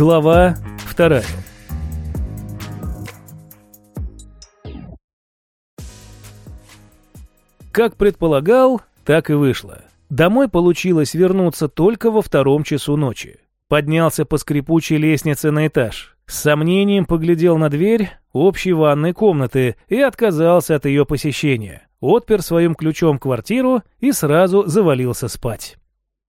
Глава вторая. Как предполагал, так и вышло. Домой получилось вернуться только во втором часу ночи. Поднялся по скрипучей лестнице на этаж. С сомнением поглядел на дверь общей ванной комнаты и отказался от ее посещения. Отпер своим ключом квартиру и сразу завалился спать.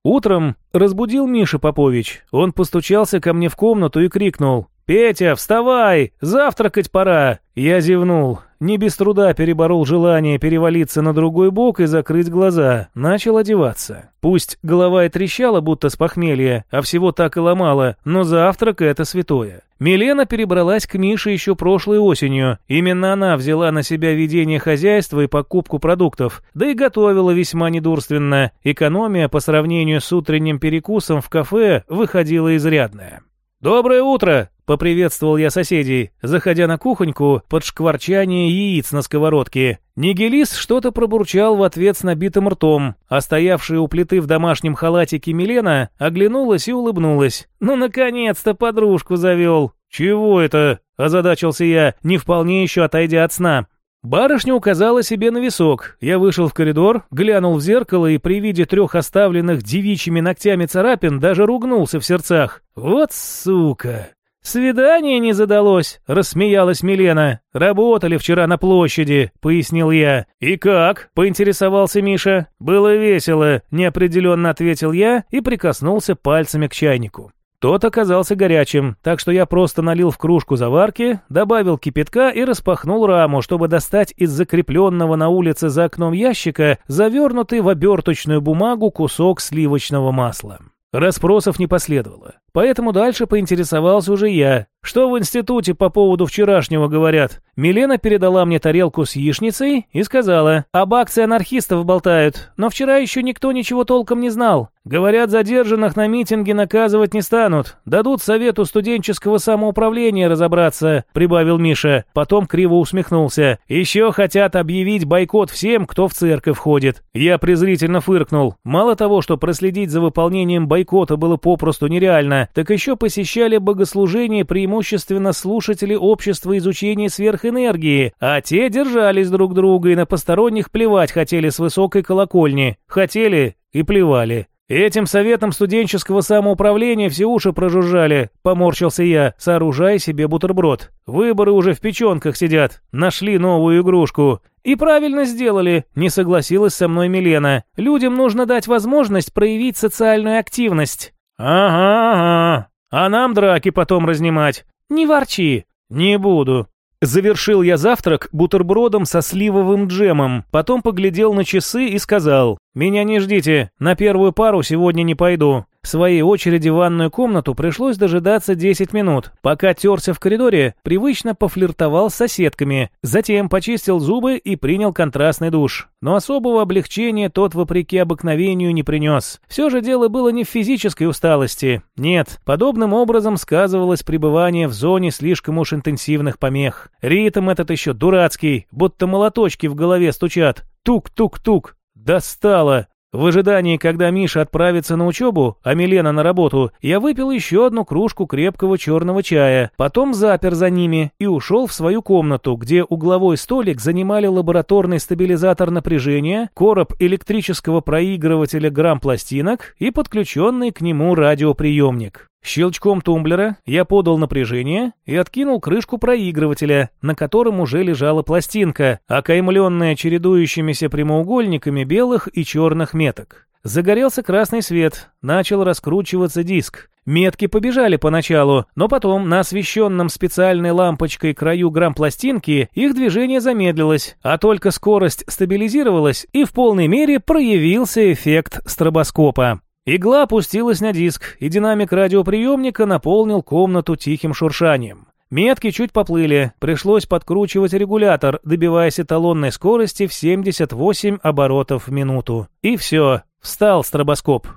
Утром разбудил Миша Попович. Он постучался ко мне в комнату и крикнул «Петя, вставай! Завтракать пора!» Я зевнул. Не без труда переборол желание перевалиться на другой бок и закрыть глаза. Начал одеваться. Пусть голова и трещала, будто с похмелья, а всего так и ломала, но завтрак — это святое. Милена перебралась к Мише еще прошлой осенью. Именно она взяла на себя ведение хозяйства и покупку продуктов, да и готовила весьма недурственно. Экономия по сравнению с утренним перекусом в кафе выходила изрядная. «Доброе утро!» — поприветствовал я соседей, заходя на кухоньку под шкварчание яиц на сковородке. Нигелис что-то пробурчал в ответ с набитым ртом, а стоявшая у плиты в домашнем халатике Милена оглянулась и улыбнулась. «Ну, наконец-то подружку завел!» «Чего это?» – озадачился я, не вполне еще отойдя от сна. Барышня указала себе на висок. Я вышел в коридор, глянул в зеркало и при виде трех оставленных девичьими ногтями царапин даже ругнулся в сердцах. «Вот сука!» «Свидание не задалось», — рассмеялась Милена. «Работали вчера на площади», — пояснил я. «И как?» — поинтересовался Миша. «Было весело», — неопределенно ответил я и прикоснулся пальцами к чайнику. Тот оказался горячим, так что я просто налил в кружку заварки, добавил кипятка и распахнул раму, чтобы достать из закрепленного на улице за окном ящика завернутый в оберточную бумагу кусок сливочного масла. Расспросов не последовало, поэтому дальше поинтересовался уже я. Что в институте по поводу вчерашнего говорят? Милена передала мне тарелку с яичницей и сказала, об акции анархистов болтают, но вчера еще никто ничего толком не знал. Говорят, задержанных на митинге наказывать не станут, дадут совету студенческого самоуправления разобраться, прибавил Миша, потом криво усмехнулся. Еще хотят объявить бойкот всем, кто в церковь ходит. Я презрительно фыркнул. Мало того, что проследить за выполнением бойкота было попросту нереально, так еще посещали богослужения преимущественно слушатели общества изучения сверхэнергии, а те держались друг друга и на посторонних плевать хотели с высокой колокольни. Хотели и плевали. «Этим советом студенческого самоуправления все уши прожужжали», — поморщился я, сооружая себе бутерброд. «Выборы уже в печенках сидят. Нашли новую игрушку». «И правильно сделали», — не согласилась со мной Милена. «Людям нужно дать возможность проявить социальную активность». «Ага, ага. А нам драки потом разнимать». «Не ворчи». «Не буду». Завершил я завтрак бутербродом со сливовым джемом, потом поглядел на часы и сказал, «Меня не ждите, на первую пару сегодня не пойду». В своей очереди в ванную комнату пришлось дожидаться 10 минут. Пока терся в коридоре, привычно пофлиртовал с соседками, затем почистил зубы и принял контрастный душ. Но особого облегчения тот, вопреки обыкновению, не принес. Все же дело было не в физической усталости. Нет, подобным образом сказывалось пребывание в зоне слишком уж интенсивных помех. Ритм этот еще дурацкий, будто молоточки в голове стучат. Тук-тук-тук. Достало! В ожидании, когда Миша отправится на учебу, а Милена на работу, я выпил еще одну кружку крепкого черного чая, потом запер за ними и ушел в свою комнату, где угловой столик занимали лабораторный стабилизатор напряжения, короб электрического проигрывателя грамм-пластинок и подключенный к нему радиоприемник. Щелчком тумблера я подал напряжение и откинул крышку проигрывателя, на котором уже лежала пластинка, окаймленная чередующимися прямоугольниками белых и черных меток. Загорелся красный свет, начал раскручиваться диск. Метки побежали поначалу, но потом на освещенном специальной лампочкой краю грамм-пластинки их движение замедлилось, а только скорость стабилизировалась и в полной мере проявился эффект стробоскопа. Игла опустилась на диск, и динамик радиоприемника наполнил комнату тихим шуршанием. Метки чуть поплыли, пришлось подкручивать регулятор, добиваясь эталонной скорости в 78 оборотов в минуту. И все, встал стробоскоп.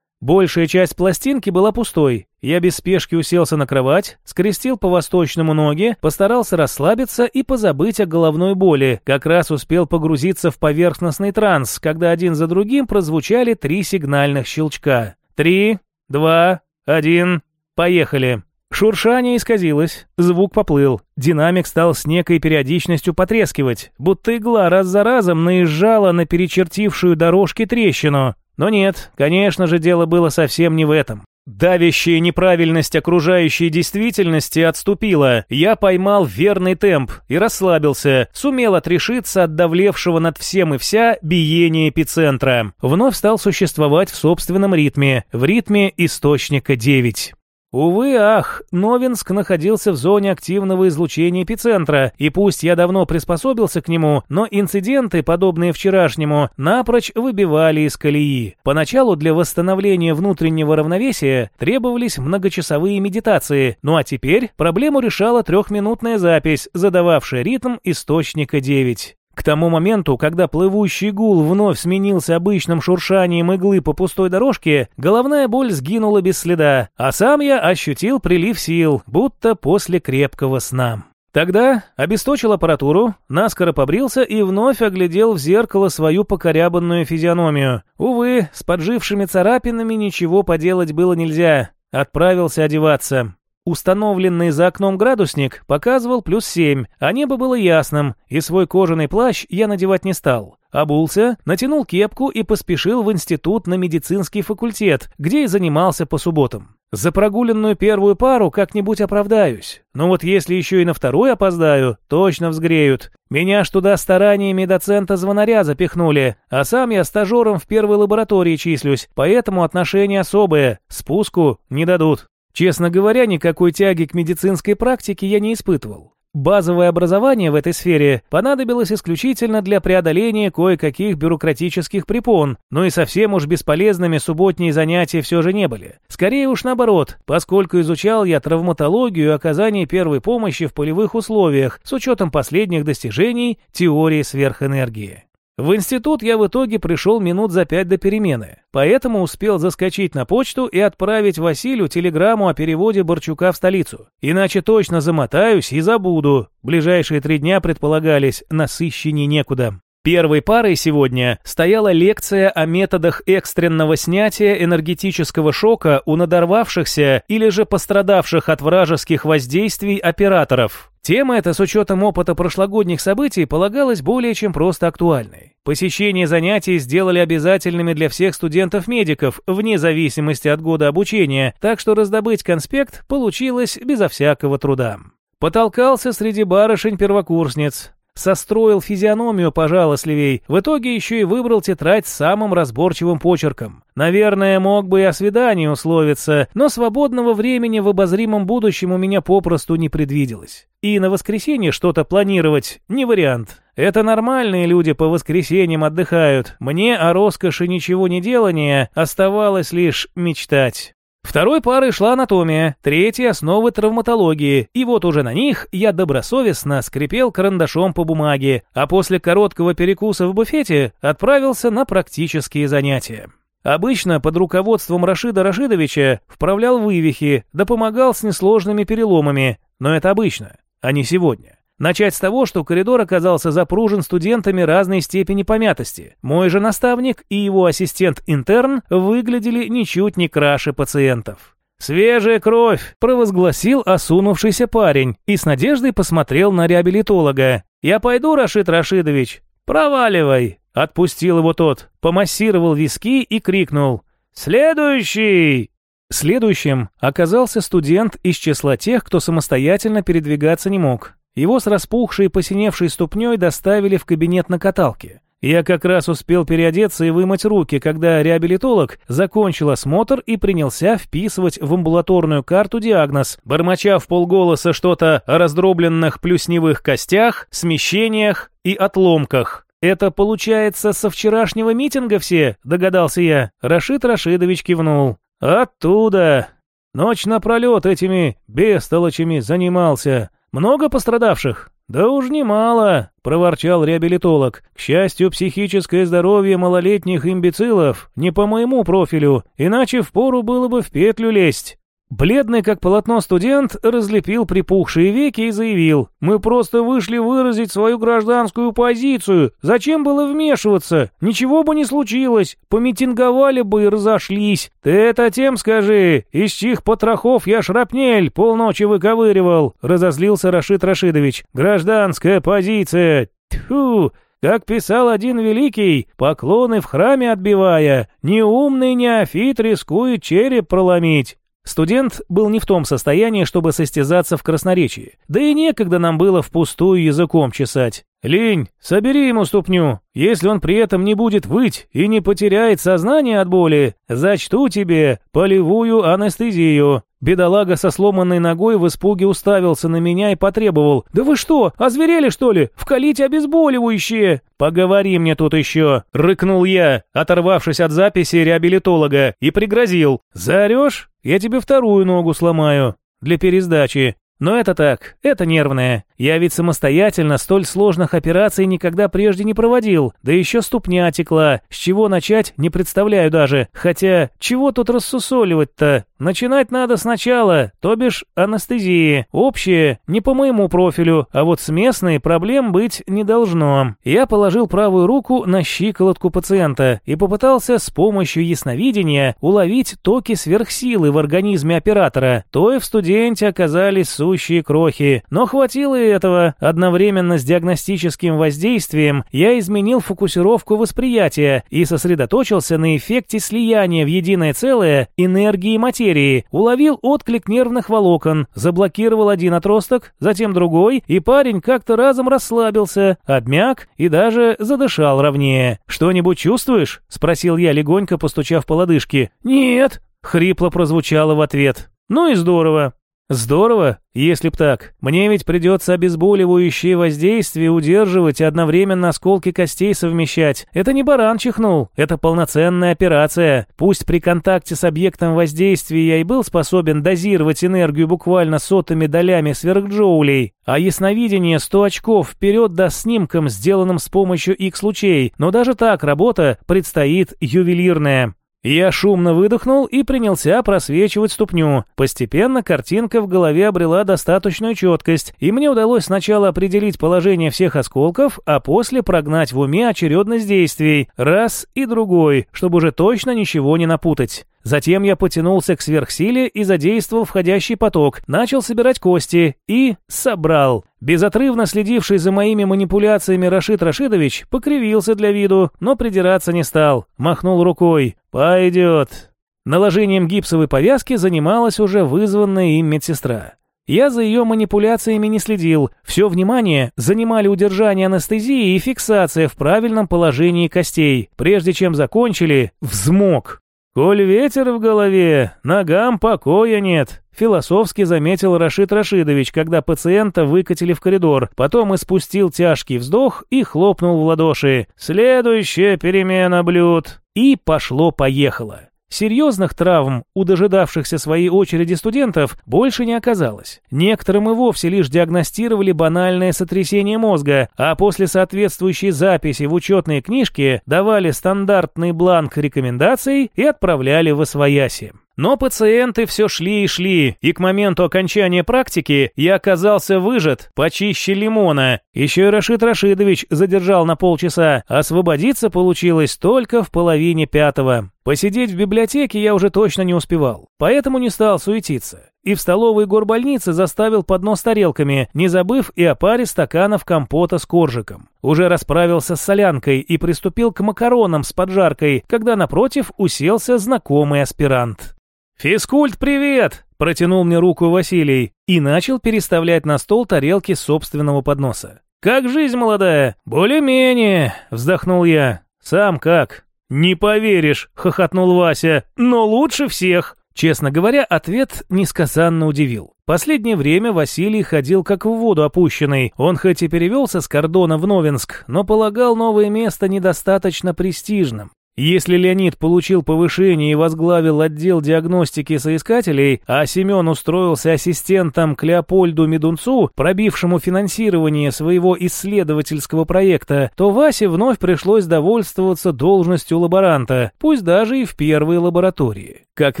Большая часть пластинки была пустой. Я без спешки уселся на кровать, скрестил по-восточному ноги, постарался расслабиться и позабыть о головной боли. Как раз успел погрузиться в поверхностный транс, когда один за другим прозвучали три сигнальных щелчка. Три, два, один, поехали. Шуршание исказилось, звук поплыл, динамик стал с некой периодичностью потрескивать, будто игла раз за разом наезжала на перечертившую дорожки трещину. Но нет, конечно же, дело было совсем не в этом. Давящая неправильность окружающей действительности отступила. Я поймал верный темп и расслабился, сумел отрешиться от давлевшего над всем и вся биения эпицентра. Вновь стал существовать в собственном ритме, в ритме источника 9. Увы, ах, Новинск находился в зоне активного излучения эпицентра, и пусть я давно приспособился к нему, но инциденты, подобные вчерашнему, напрочь выбивали из колеи. Поначалу для восстановления внутреннего равновесия требовались многочасовые медитации, ну а теперь проблему решала трехминутная запись, задававшая ритм источника 9. К тому моменту, когда плывущий гул вновь сменился обычным шуршанием иглы по пустой дорожке, головная боль сгинула без следа, а сам я ощутил прилив сил, будто после крепкого сна. Тогда обесточил аппаратуру, наскоро побрился и вновь оглядел в зеркало свою покорябанную физиономию. Увы, с поджившими царапинами ничего поделать было нельзя. Отправился одеваться. Установленный за окном градусник показывал плюс семь, а небо было ясным, и свой кожаный плащ я надевать не стал. Обулся, натянул кепку и поспешил в институт на медицинский факультет, где и занимался по субботам. За прогуленную первую пару как-нибудь оправдаюсь. Но вот если еще и на вторую опоздаю, точно взгреют. Меня ж туда стараниями доцента-звонаря запихнули, а сам я стажером в первой лаборатории числюсь, поэтому отношения особые, спуску не дадут. Честно говоря, никакой тяги к медицинской практике я не испытывал. Базовое образование в этой сфере понадобилось исключительно для преодоления кое-каких бюрократических препон, но и совсем уж бесполезными субботние занятия все же не были. Скорее уж наоборот, поскольку изучал я травматологию и оказание первой помощи в полевых условиях с учетом последних достижений теории сверхэнергии. В институт я в итоге пришел минут за пять до перемены, поэтому успел заскочить на почту и отправить Василию телеграмму о переводе Борчука в столицу. Иначе точно замотаюсь и забуду. Ближайшие три дня предполагались, насыщеннее некуда. Первой парой сегодня стояла лекция о методах экстренного снятия энергетического шока у надорвавшихся или же пострадавших от вражеских воздействий операторов. Тема эта с учетом опыта прошлогодних событий полагалась более чем просто актуальной. Посещение занятий сделали обязательными для всех студентов-медиков, вне зависимости от года обучения, так что раздобыть конспект получилось безо всякого труда. Потолкался среди барышень-первокурсниц, Состроил физиономию пожалостливей, в итоге еще и выбрал тетрадь с самым разборчивым почерком. Наверное, мог бы и о свидании условиться, но свободного времени в обозримом будущем у меня попросту не предвиделось. И на воскресенье что-то планировать не вариант. Это нормальные люди по воскресеньям отдыхают. Мне о роскоши ничего не делания оставалось лишь мечтать. Второй парой шла анатомия, третья – основы травматологии, и вот уже на них я добросовестно скрипел карандашом по бумаге, а после короткого перекуса в буфете отправился на практические занятия. Обычно под руководством Рашида Рашидовича вправлял вывихи, да помогал с несложными переломами, но это обычно, а не сегодня. Начать с того, что коридор оказался запружен студентами разной степени помятости. Мой же наставник и его ассистент-интерн выглядели ничуть не краше пациентов. «Свежая кровь!» – провозгласил осунувшийся парень и с надеждой посмотрел на реабилитолога. «Я пойду, Рашид Рашидович?» «Проваливай!» – отпустил его тот, помассировал виски и крикнул. «Следующий!» Следующим оказался студент из числа тех, кто самостоятельно передвигаться не мог. Его с распухшей и посиневшей ступней доставили в кабинет на каталке. Я как раз успел переодеться и вымыть руки, когда реабилитолог закончил осмотр и принялся вписывать в амбулаторную карту диагноз, бормоча в полголоса что-то о раздробленных плюсневых костях, смещениях и отломках. «Это, получается, со вчерашнего митинга все?» – догадался я. Рашид Рашидович кивнул. «Оттуда. Ночь напролет этими бестолочами занимался. «Много пострадавших?» «Да уж немало», — проворчал реабилитолог. «К счастью, психическое здоровье малолетних имбецилов не по моему профилю, иначе впору было бы в петлю лезть». Бледный как полотно студент разлепил припухшие веки и заявил, «Мы просто вышли выразить свою гражданскую позицию. Зачем было вмешиваться? Ничего бы не случилось. Помитинговали бы и разошлись. Ты это тем скажи, из чьих потрохов я шрапнель полночи выковыривал», разозлился Рашид Рашидович. «Гражданская позиция. Тьфу, как писал один великий, поклоны в храме отбивая, неумный неофит рискует череп проломить. Студент был не в том состоянии, чтобы состязаться в красноречии. Да и некогда нам было впустую языком чесать. «Лень, собери ему ступню. Если он при этом не будет выть и не потеряет сознание от боли, зачту тебе полевую анестезию». Бедолага со сломанной ногой в испуге уставился на меня и потребовал. «Да вы что, озверели что ли? Вкалите обезболивающие!» «Поговори мне тут еще!» — рыкнул я, оторвавшись от записи реабилитолога, и пригрозил. «Заорешь? Я тебе вторую ногу сломаю. Для пересдачи. Но это так, это нервное. Я ведь самостоятельно столь сложных операций никогда прежде не проводил, да еще ступня текла. С чего начать, не представляю даже. Хотя, чего тут рассусоливать-то? Начинать надо сначала, то бишь анестезии. Общее, не по моему профилю, а вот с местной проблем быть не должно. Я положил правую руку на щиколотку пациента и попытался с помощью ясновидения уловить токи сверхсилы в организме оператора. То и в студенте оказались сущие крохи, но хватило и этого. Одновременно с диагностическим воздействием я изменил фокусировку восприятия и сосредоточился на эффекте слияния в единое целое энергии материи артерии, уловил отклик нервных волокон, заблокировал один отросток, затем другой, и парень как-то разом расслабился, обмяк и даже задышал ровнее. «Что-нибудь чувствуешь?» — спросил я, легонько постучав по лодыжке. «Нет», — хрипло прозвучало в ответ. «Ну и здорово. Здорово, если б так. Мне ведь придется обезболивающее воздействие удерживать и одновременно осколки костей совмещать. Это не баран чихнул, это полноценная операция. Пусть при контакте с объектом воздействия я и был способен дозировать энергию буквально сотыми долями сверхджоулей, а ясновидение 100 очков вперед до снимкам, сделанным с помощью X-лучей, но даже так работа предстоит ювелирная. Я шумно выдохнул и принялся просвечивать ступню. Постепенно картинка в голове обрела достаточную четкость, и мне удалось сначала определить положение всех осколков, а после прогнать в уме очередность действий, раз и другой, чтобы уже точно ничего не напутать. Затем я потянулся к сверхсиле и задействовал входящий поток, начал собирать кости и собрал. Безотрывно следивший за моими манипуляциями Рашид Рашидович покривился для виду, но придираться не стал. Махнул рукой. «Пойдет». Наложением гипсовой повязки занималась уже вызванная им медсестра. Я за ее манипуляциями не следил. Все внимание занимали удержание анестезии и фиксация в правильном положении костей. Прежде чем закончили, взмок. «Коль ветер в голове, ногам покоя нет», — философски заметил Рашид Рашидович, когда пациента выкатили в коридор, потом испустил тяжкий вздох и хлопнул в ладоши. «Следующая перемена блюд». И пошло-поехало. Серьезных травм у дожидавшихся своей очереди студентов больше не оказалось. Некоторым и вовсе лишь диагностировали банальное сотрясение мозга, а после соответствующей записи в учетной книжке давали стандартный бланк рекомендаций и отправляли в освояси. Но пациенты все шли и шли, и к моменту окончания практики я оказался выжат, почище лимона. Еще и Рашид Рашидович задержал на полчаса, освободиться получилось только в половине пятого. Посидеть в библиотеке я уже точно не успевал, поэтому не стал суетиться. И в столовой горбольницы заставил поднос тарелками, не забыв и о паре стаканов компота с коржиком. Уже расправился с солянкой и приступил к макаронам с поджаркой, когда напротив уселся знакомый аспирант. «Физкульт, привет!» – протянул мне руку Василий и начал переставлять на стол тарелки собственного подноса. «Как жизнь молодая?» «Более-менее», – вздохнул я. «Сам как?» «Не поверишь», – хохотнул Вася, – «но лучше всех». Честно говоря, ответ несказанно удивил. Последнее время Василий ходил как в воду опущенный. Он хоть и перевелся с кордона в Новинск, но полагал новое место недостаточно престижным. Если Леонид получил повышение и возглавил отдел диагностики соискателей, а Семен устроился ассистентом к Леопольду Медунцу, пробившему финансирование своего исследовательского проекта, то Васе вновь пришлось довольствоваться должностью лаборанта, пусть даже и в первой лаборатории. Как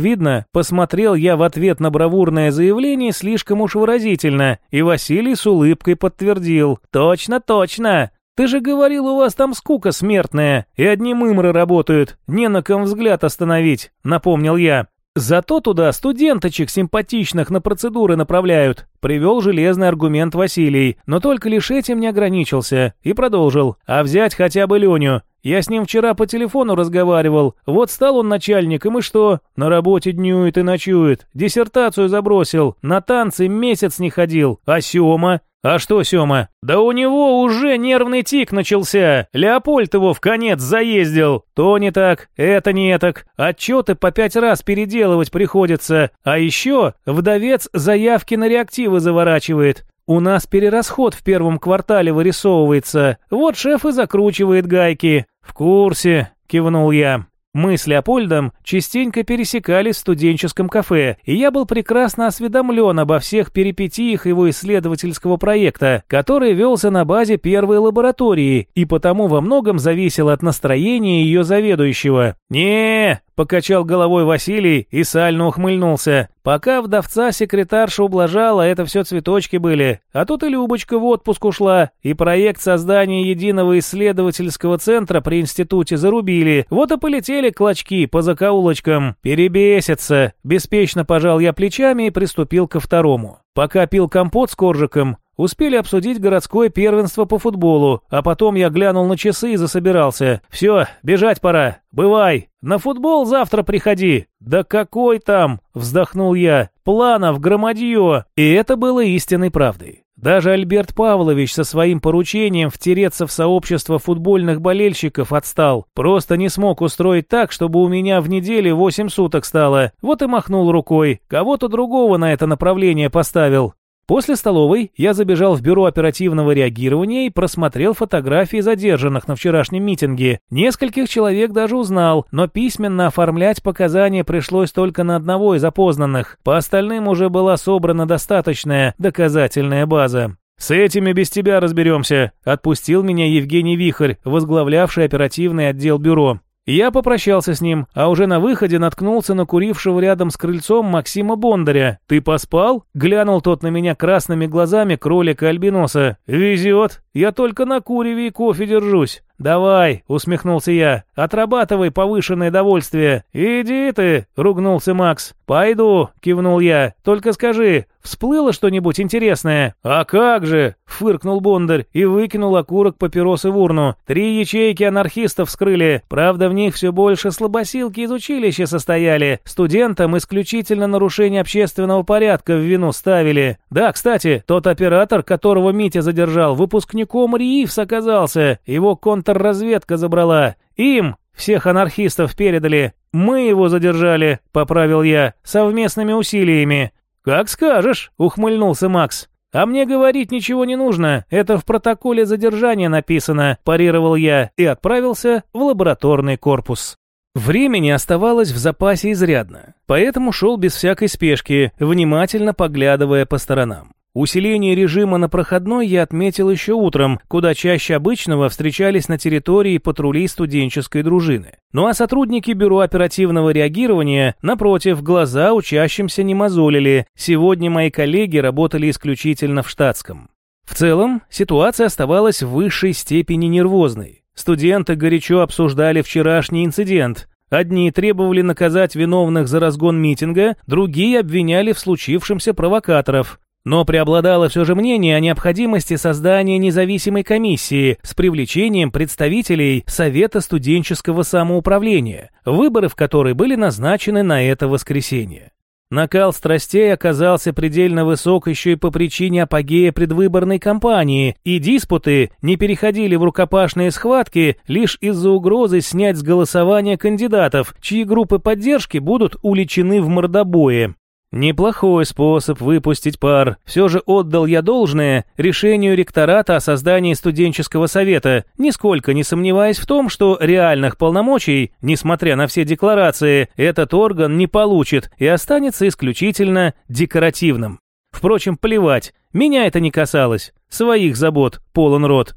видно, посмотрел я в ответ на бравурное заявление слишком уж выразительно, и Василий с улыбкой подтвердил «Точно, точно! Ты же говорил, у вас там скука смертная, и одни мымры работают, не на ком взгляд остановить», — напомнил я. «Зато туда студенточек симпатичных на процедуры направляют», — привел железный аргумент Василий, но только лишь этим не ограничился и продолжил. «А взять хотя бы Леню. Я с ним вчера по телефону разговаривал. Вот стал он начальником, и что? На работе днюет и ночует. Диссертацию забросил. На танцы месяц не ходил. А Сёма? «А что, Сёма? Да у него уже нервный тик начался. Леопольд его в конец заездил. То не так, это не так. Отчеты по пять раз переделывать приходится. А еще вдовец заявки на реактивы заворачивает. У нас перерасход в первом квартале вырисовывается. Вот шеф и закручивает гайки. В курсе, кивнул я. Мы с Леопольдом частенько пересекались в студенческом кафе, и я был прекрасно осведомлен обо всех перипетиях его исследовательского проекта, который велся на базе первой лаборатории, и потому во многом зависел от настроения ее заведующего. не Покачал головой Василий и сально ухмыльнулся. Пока вдовца секретарша ублажала, это все цветочки были. А тут и Любочка в отпуск ушла, и проект создания единого исследовательского центра при институте зарубили. Вот и полетели клочки по закоулочкам. Перебесятся. Беспечно пожал я плечами и приступил ко второму. Пока пил компот с коржиком, Успели обсудить городское первенство по футболу, а потом я глянул на часы и засобирался. «Все, бежать пора. Бывай. На футбол завтра приходи». «Да какой там?» – вздохнул я. «Планов громадье». И это было истинной правдой. Даже Альберт Павлович со своим поручением втереться в сообщество футбольных болельщиков отстал. Просто не смог устроить так, чтобы у меня в неделе восемь суток стало. Вот и махнул рукой. Кого-то другого на это направление поставил. После столовой я забежал в бюро оперативного реагирования и просмотрел фотографии задержанных на вчерашнем митинге. Нескольких человек даже узнал, но письменно оформлять показания пришлось только на одного из опознанных. По остальным уже была собрана достаточная доказательная база. «С этими без тебя разберемся», — отпустил меня Евгений Вихарь, возглавлявший оперативный отдел бюро. Я попрощался с ним, а уже на выходе наткнулся на курившего рядом с крыльцом Максима Бондаря. «Ты поспал?» — глянул тот на меня красными глазами кролика-альбиноса. «Везет. Я только на куреве и кофе держусь». «Давай», — усмехнулся я, — «отрабатывай повышенное довольствие». «Иди ты», — ругнулся Макс. «Пойду», — кивнул я. «Только скажи, всплыло что-нибудь интересное?» «А как же», — фыркнул Бондарь и выкинул окурок папиросы в урну. «Три ячейки анархистов вскрыли. Правда, в них все больше слабосилки из училища состояли. Студентам исключительно нарушение общественного порядка в вину ставили. Да, кстати, тот оператор, которого Митя задержал, выпускником РИИФС оказался. Его кон контрразведка забрала. Им всех анархистов передали. Мы его задержали, поправил я, совместными усилиями. Как скажешь, ухмыльнулся Макс. «А мне говорить ничего не нужно, это в протоколе задержания написано», парировал я и отправился в лабораторный корпус. Времени оставалось в запасе изрядно, поэтому шел без всякой спешки, внимательно поглядывая по сторонам. Усиление режима на проходной я отметил еще утром, куда чаще обычного встречались на территории патрули студенческой дружины. Ну а сотрудники Бюро оперативного реагирования, напротив, глаза учащимся не мозолили. Сегодня мои коллеги работали исключительно в штатском. В целом, ситуация оставалась в высшей степени нервозной. Студенты горячо обсуждали вчерашний инцидент. Одни требовали наказать виновных за разгон митинга, другие обвиняли в случившемся провокаторов. Но преобладало все же мнение о необходимости создания независимой комиссии с привлечением представителей Совета студенческого самоуправления, выборы в которой были назначены на это воскресенье. Накал страстей оказался предельно высок еще и по причине апогея предвыборной кампании, и диспуты не переходили в рукопашные схватки лишь из-за угрозы снять с голосования кандидатов, чьи группы поддержки будут уличены в мордобое. Неплохой способ выпустить пар. Все же отдал я должное решению ректората о создании студенческого совета, нисколько не сомневаясь в том, что реальных полномочий, несмотря на все декларации, этот орган не получит и останется исключительно декоративным. Впрочем, плевать, меня это не касалось. Своих забот полон рот.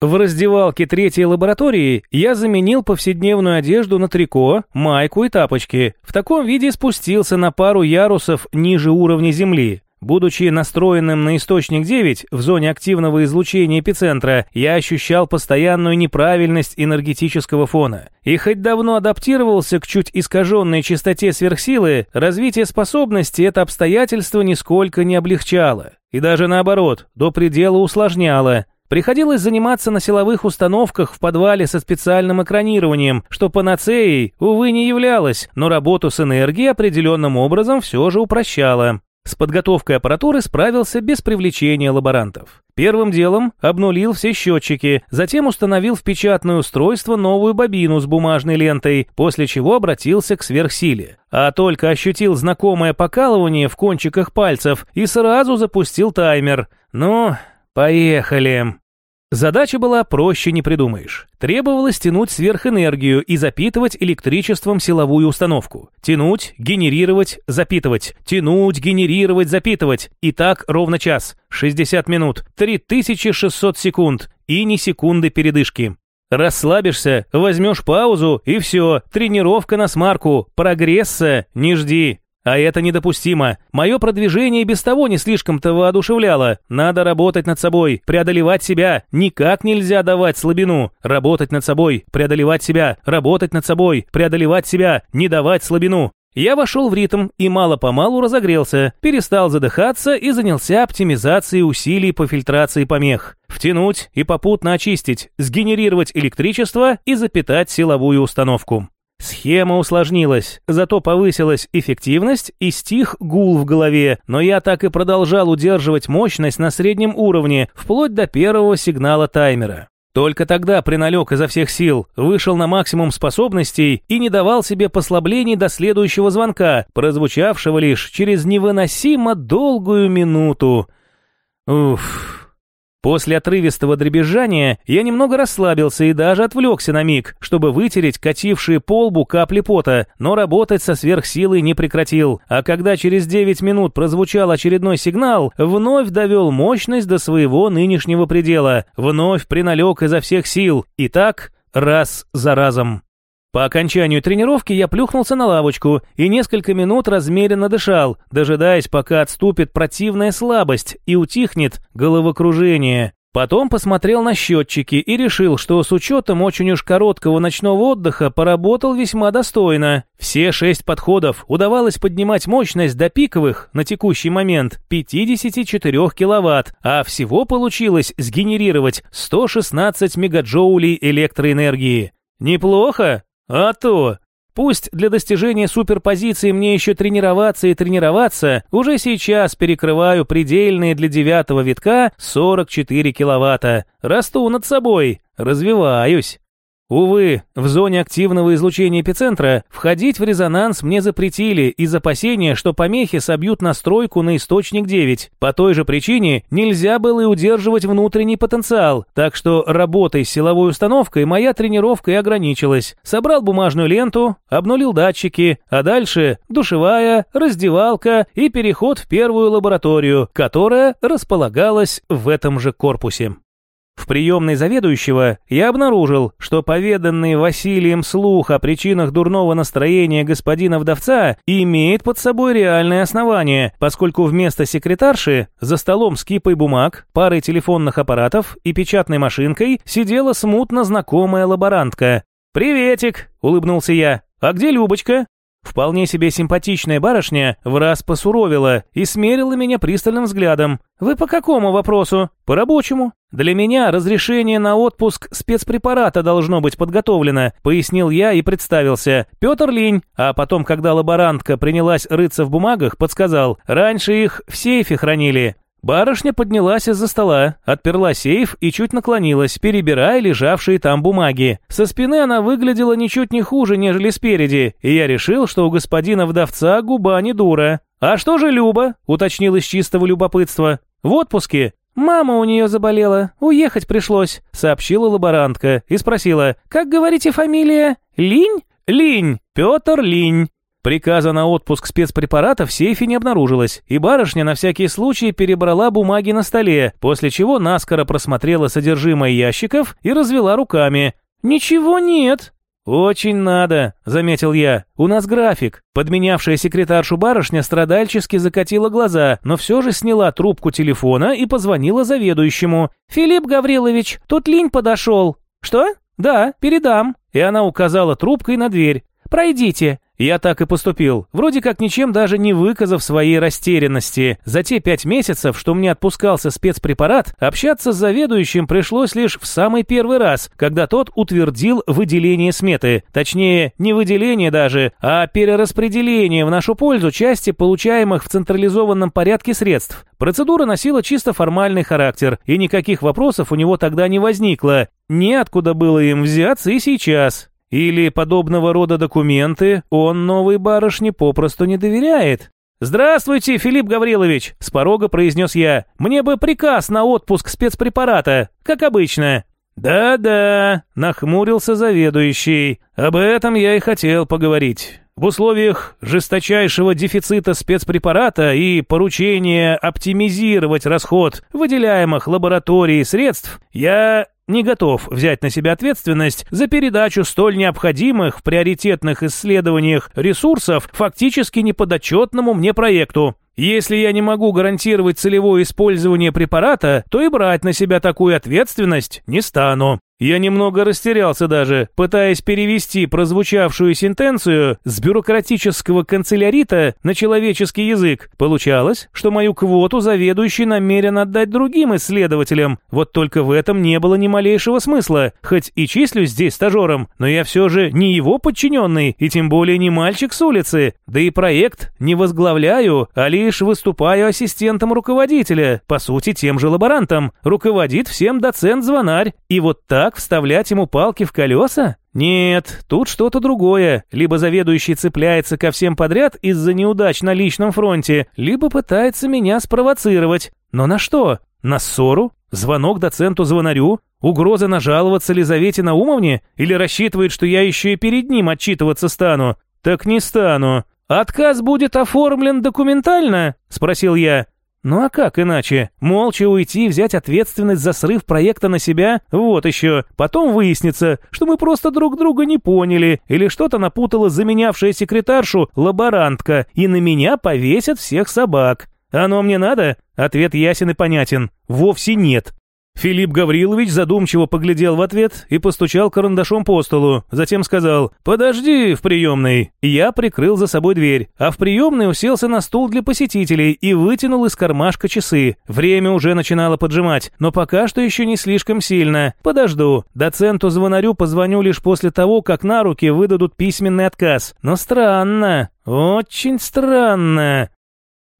В раздевалке третьей лаборатории я заменил повседневную одежду на трико, майку и тапочки. В таком виде спустился на пару ярусов ниже уровня Земли. Будучи настроенным на источник 9 в зоне активного излучения эпицентра, я ощущал постоянную неправильность энергетического фона. И хоть давно адаптировался к чуть искаженной частоте сверхсилы, развитие способности это обстоятельство нисколько не облегчало. И даже наоборот, до предела усложняло. Приходилось заниматься на силовых установках в подвале со специальным экранированием, что панацеей, увы, не являлось, но работу с энергией определенным образом все же упрощало. С подготовкой аппаратуры справился без привлечения лаборантов. Первым делом обнулил все счетчики, затем установил в печатное устройство новую бобину с бумажной лентой, после чего обратился к сверхсиле. А только ощутил знакомое покалывание в кончиках пальцев и сразу запустил таймер. Ну, поехали. Задача была проще не придумаешь. Требовалось тянуть сверхэнергию и запитывать электричеством силовую установку. Тянуть, генерировать, запитывать. Тянуть, генерировать, запитывать. И так ровно час. 60 минут. 3600 секунд. И ни секунды передышки. Расслабишься, возьмешь паузу и все. Тренировка на смарку. Прогресса не жди. А это недопустимо. Мое продвижение без того не слишком-то воодушевляло. Надо работать над собой, преодолевать себя. Никак нельзя давать слабину. Работать над собой, преодолевать себя, работать над собой, преодолевать себя, не давать слабину. Я вошел в ритм и мало-помалу разогрелся, перестал задыхаться и занялся оптимизацией усилий по фильтрации помех. Втянуть и попутно очистить, сгенерировать электричество и запитать силовую установку. Схема усложнилась, зато повысилась эффективность и стих гул в голове, но я так и продолжал удерживать мощность на среднем уровне, вплоть до первого сигнала таймера. Только тогда приналег изо всех сил, вышел на максимум способностей и не давал себе послаблений до следующего звонка, прозвучавшего лишь через невыносимо долгую минуту. Уф... После отрывистого дребезжания я немного расслабился и даже отвлекся на миг, чтобы вытереть катившие по лбу капли пота, но работать со сверхсилой не прекратил. А когда через 9 минут прозвучал очередной сигнал, вновь довел мощность до своего нынешнего предела, вновь приналег изо всех сил. И так раз за разом. По окончанию тренировки я плюхнулся на лавочку и несколько минут размеренно дышал, дожидаясь, пока отступит противная слабость и утихнет головокружение. Потом посмотрел на счетчики и решил, что с учетом очень уж короткого ночного отдыха поработал весьма достойно. Все шесть подходов удавалось поднимать мощность до пиковых, на текущий момент, 54 киловатт, а всего получилось сгенерировать 116 мегаджоулей электроэнергии. Неплохо? А то! Пусть для достижения суперпозиции мне еще тренироваться и тренироваться, уже сейчас перекрываю предельные для девятого витка 44 киловатта. Расту над собой, развиваюсь. Увы, в зоне активного излучения эпицентра входить в резонанс мне запретили из опасения, что помехи собьют настройку на источник 9. По той же причине нельзя было и удерживать внутренний потенциал, так что работой с силовой установкой моя тренировка и ограничилась. Собрал бумажную ленту, обнулил датчики, а дальше душевая, раздевалка и переход в первую лабораторию, которая располагалась в этом же корпусе. В приемной заведующего я обнаружил, что поведанный Василием слух о причинах дурного настроения господина вдовца имеет под собой реальное основание, поскольку вместо секретарши за столом с кипой бумаг, парой телефонных аппаратов и печатной машинкой сидела смутно знакомая лаборантка. «Приветик!» — улыбнулся я. «А где Любочка?» Вполне себе симпатичная барышня в раз посуровила и смерила меня пристальным взглядом. «Вы по какому вопросу?» «По рабочему». «Для меня разрешение на отпуск спецпрепарата должно быть подготовлено», пояснил я и представился. «Петр Линь». А потом, когда лаборантка принялась рыться в бумагах, подсказал. «Раньше их в сейфе хранили». Барышня поднялась из-за стола, отперла сейф и чуть наклонилась, перебирая лежавшие там бумаги. Со спины она выглядела ничуть не хуже, нежели спереди, и я решил, что у господина вдовца губа не дура. «А что же Люба?» — уточнил из чистого любопытства. «В отпуске?» «Мама у нее заболела, уехать пришлось», — сообщила лаборантка и спросила, «Как говорите фамилия? Линь?» «Линь! Петр Линь!» Приказа на отпуск спецпрепарата в сейфе не обнаружилось, и барышня на всякий случай перебрала бумаги на столе, после чего наскоро просмотрела содержимое ящиков и развела руками. «Ничего нет!» «Очень надо», — заметил я. «У нас график». Подменявшая секретаршу барышня страдальчески закатила глаза, но все же сняла трубку телефона и позвонила заведующему. «Филипп Гаврилович, тут Линь подошел». «Что?» «Да, передам». И она указала трубкой на дверь. «Пройдите». Я так и поступил, вроде как ничем даже не выказав своей растерянности. За те пять месяцев, что мне отпускался спецпрепарат, общаться с заведующим пришлось лишь в самый первый раз, когда тот утвердил выделение сметы. Точнее, не выделение даже, а перераспределение в нашу пользу части получаемых в централизованном порядке средств. Процедура носила чисто формальный характер, и никаких вопросов у него тогда не возникло. Неоткуда было им взяться и сейчас. Или подобного рода документы он новой барышне попросту не доверяет. «Здравствуйте, Филипп Гаврилович!» – с порога произнес я. «Мне бы приказ на отпуск спецпрепарата, как обычно». «Да-да», – нахмурился заведующий. «Об этом я и хотел поговорить. В условиях жесточайшего дефицита спецпрепарата и поручения оптимизировать расход выделяемых лабораторией средств, я не готов взять на себя ответственность за передачу столь необходимых в приоритетных исследованиях ресурсов фактически неподотчетному мне проекту. Если я не могу гарантировать целевое использование препарата, то и брать на себя такую ответственность не стану. Я немного растерялся даже, пытаясь перевести прозвучавшую сентенцию с бюрократического канцелярита на человеческий язык. Получалось, что мою квоту заведующий намерен отдать другим исследователям. Вот только в этом не было ни малейшего смысла. Хоть и числюсь здесь стажером, но я все же не его подчиненный, и тем более не мальчик с улицы. Да и проект не возглавляю, а лишь выступаю ассистентом руководителя, по сути тем же лаборантом. Руководит всем доцент-звонарь. И вот так так вставлять ему палки в колеса? Нет, тут что-то другое. Либо заведующий цепляется ко всем подряд из-за неудач на личном фронте, либо пытается меня спровоцировать. Но на что? На ссору? Звонок доценту-звонарю? Угроза нажаловаться Лизавете Наумовне? Или рассчитывает, что я еще и перед ним отчитываться стану? Так не стану. «Отказ будет оформлен документально?» – спросил я. Ну а как иначе? Молча уйти взять ответственность за срыв проекта на себя? Вот еще. Потом выяснится, что мы просто друг друга не поняли, или что-то напутала заменявшая секретаршу лаборантка, и на меня повесят всех собак. Оно мне надо? Ответ ясен и понятен. Вовсе нет. Филипп Гаврилович задумчиво поглядел в ответ и постучал карандашом по столу, затем сказал «Подожди в приемной». Я прикрыл за собой дверь, а в приемной уселся на стул для посетителей и вытянул из кармашка часы. Время уже начинало поджимать, но пока что еще не слишком сильно. Подожду. Доценту-звонарю позвоню лишь после того, как на руки выдадут письменный отказ. Но странно. Очень странно.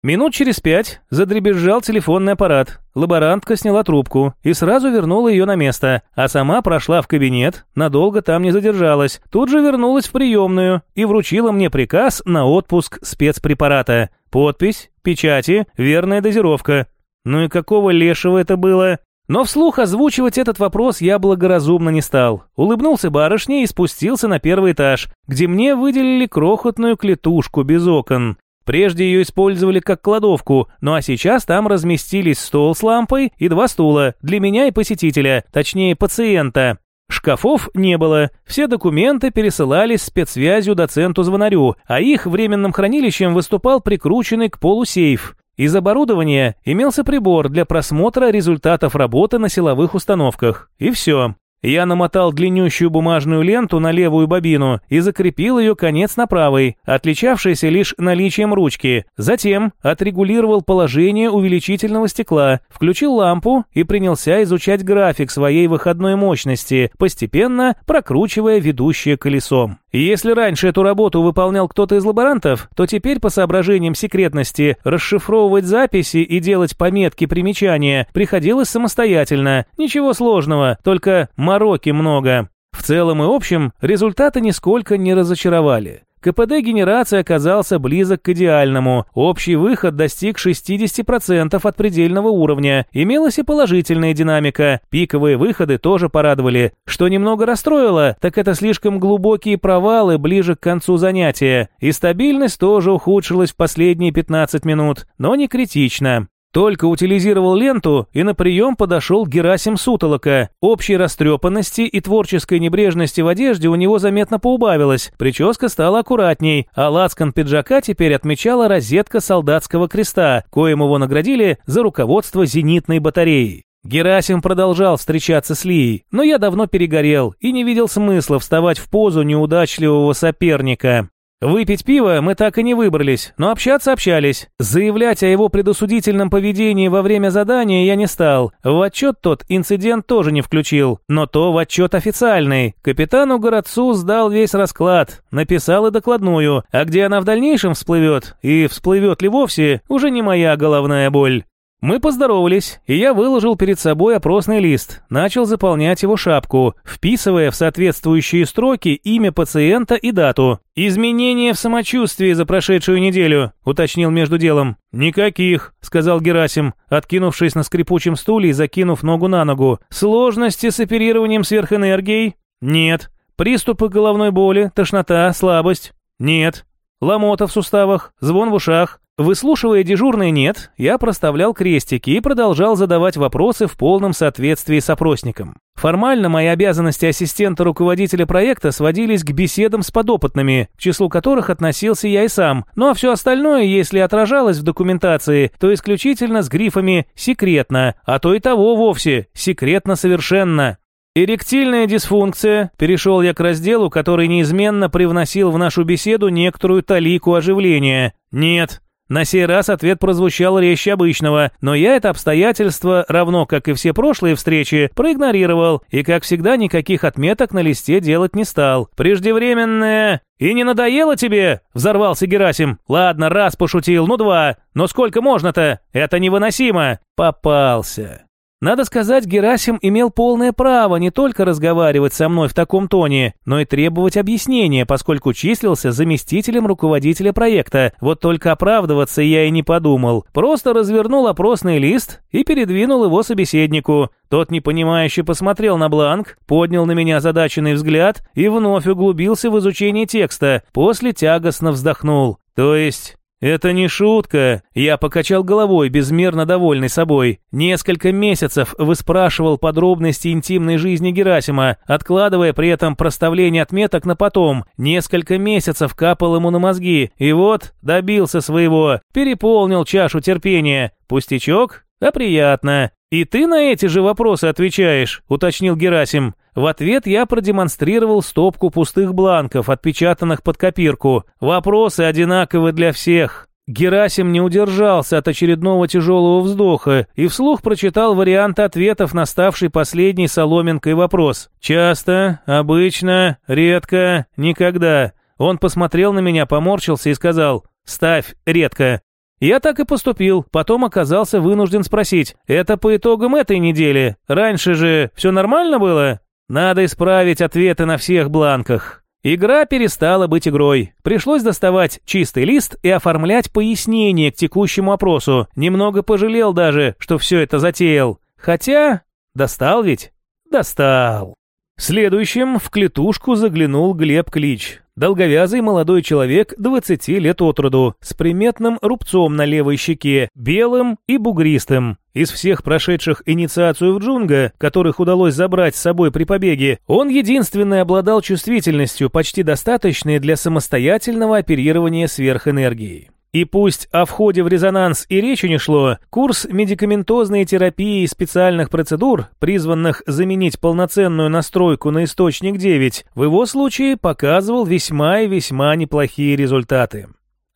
Минут через пять задребезжал телефонный аппарат. Лаборантка сняла трубку и сразу вернула ее на место, а сама прошла в кабинет, надолго там не задержалась, тут же вернулась в приемную и вручила мне приказ на отпуск спецпрепарата. Подпись, печати, верная дозировка. Ну и какого лешего это было? Но вслух озвучивать этот вопрос я благоразумно не стал. Улыбнулся барышне и спустился на первый этаж, где мне выделили крохотную клетушку без окон. Прежде ее использовали как кладовку, ну а сейчас там разместились стол с лампой и два стула для меня и посетителя, точнее пациента. Шкафов не было, все документы пересылались спецсвязью доценту-звонарю, а их временным хранилищем выступал прикрученный к полу сейф. Из оборудования имелся прибор для просмотра результатов работы на силовых установках. И все. Я намотал длиннющую бумажную ленту на левую бобину и закрепил ее конец на правой, отличавшийся лишь наличием ручки. Затем отрегулировал положение увеличительного стекла, включил лампу и принялся изучать график своей выходной мощности, постепенно прокручивая ведущее колесом. Если раньше эту работу выполнял кто-то из лаборантов, то теперь по соображениям секретности расшифровывать записи и делать пометки примечания приходилось самостоятельно. Ничего сложного, только мороки много. В целом и общем результаты нисколько не разочаровали. КПД генерации оказался близок к идеальному. Общий выход достиг 60% от предельного уровня. Имелась и положительная динамика. Пиковые выходы тоже порадовали. Что немного расстроило, так это слишком глубокие провалы ближе к концу занятия. И стабильность тоже ухудшилась в последние 15 минут, но не критично. Только утилизировал ленту, и на прием подошел Герасим Сутолока. Общей растрепанности и творческой небрежности в одежде у него заметно поубавилось, прическа стала аккуратней, а лацкан пиджака теперь отмечала розетка солдатского креста, коим его наградили за руководство зенитной батареей. Герасим продолжал встречаться с Лией, но я давно перегорел и не видел смысла вставать в позу неудачливого соперника. Выпить пиво мы так и не выбрались, но общаться общались. Заявлять о его предосудительном поведении во время задания я не стал. В отчет тот инцидент тоже не включил, но то в отчет официальный. Капитану Городцу сдал весь расклад, написал и докладную, а где она в дальнейшем всплывет, и всплывет ли вовсе, уже не моя головная боль. Мы поздоровались, и я выложил перед собой опросный лист, начал заполнять его шапку, вписывая в соответствующие строки имя пациента и дату. «Изменения в самочувствии за прошедшую неделю», — уточнил между делом. «Никаких», — сказал Герасим, откинувшись на скрипучем стуле и закинув ногу на ногу. «Сложности с оперированием сверхэнергией?» «Нет». «Приступы головной боли, тошнота, слабость?» «Нет». «Ломота в суставах, звон в ушах?» Выслушивая дежурный «нет», я проставлял крестики и продолжал задавать вопросы в полном соответствии с опросником. Формально мои обязанности ассистента руководителя проекта сводились к беседам с подопытными, к числу которых относился я и сам, ну а все остальное, если отражалось в документации, то исключительно с грифами «секретно», а то и того вовсе «секретно совершенно». Эректильная дисфункция, перешел я к разделу, который неизменно привносил в нашу беседу некоторую талику оживления. Нет, на сей раз ответ прозвучал резче обычного, но я это обстоятельство, равно как и все прошлые встречи, проигнорировал и, как всегда, никаких отметок на листе делать не стал. Преждевременное... «И не надоело тебе?» — взорвался Герасим. «Ладно, раз пошутил, ну два. Но сколько можно-то? Это невыносимо!» «Попался!» Надо сказать, Герасим имел полное право не только разговаривать со мной в таком тоне, но и требовать объяснения, поскольку числился заместителем руководителя проекта. Вот только оправдываться я и не подумал. Просто развернул опросный лист и передвинул его собеседнику. Тот непонимающе посмотрел на бланк, поднял на меня задаченный взгляд и вновь углубился в изучение текста, после тягостно вздохнул. То есть «Это не шутка!» Я покачал головой, безмерно довольный собой. Несколько месяцев выспрашивал подробности интимной жизни Герасима, откладывая при этом проставление отметок на потом. Несколько месяцев капал ему на мозги. И вот, добился своего. Переполнил чашу терпения. Пустячок? А приятно. «И ты на эти же вопросы отвечаешь», — уточнил Герасим. В ответ я продемонстрировал стопку пустых бланков, отпечатанных под копирку. Вопросы одинаковы для всех. Герасим не удержался от очередного тяжелого вздоха и вслух прочитал варианты ответов на ставший последней соломинкой вопрос. «Часто, обычно, редко, никогда». Он посмотрел на меня, поморщился и сказал «Ставь, редко». Я так и поступил, потом оказался вынужден спросить, это по итогам этой недели? Раньше же все нормально было? Надо исправить ответы на всех бланках. Игра перестала быть игрой. Пришлось доставать чистый лист и оформлять пояснение к текущему опросу. Немного пожалел даже, что все это затеял. Хотя, достал ведь? Достал. Следующим в клетушку заглянул Глеб Клич. Долговязый молодой человек 20 лет от роду, с приметным рубцом на левой щеке, белым и бугристым. Из всех прошедших инициацию в джунга, которых удалось забрать с собой при побеге, он единственный обладал чувствительностью, почти достаточной для самостоятельного оперирования сверхэнергией. И пусть о входе в резонанс и речи не шло, курс медикаментозной терапии и специальных процедур, призванных заменить полноценную настройку на источник 9, в его случае показывал весьма и весьма неплохие результаты.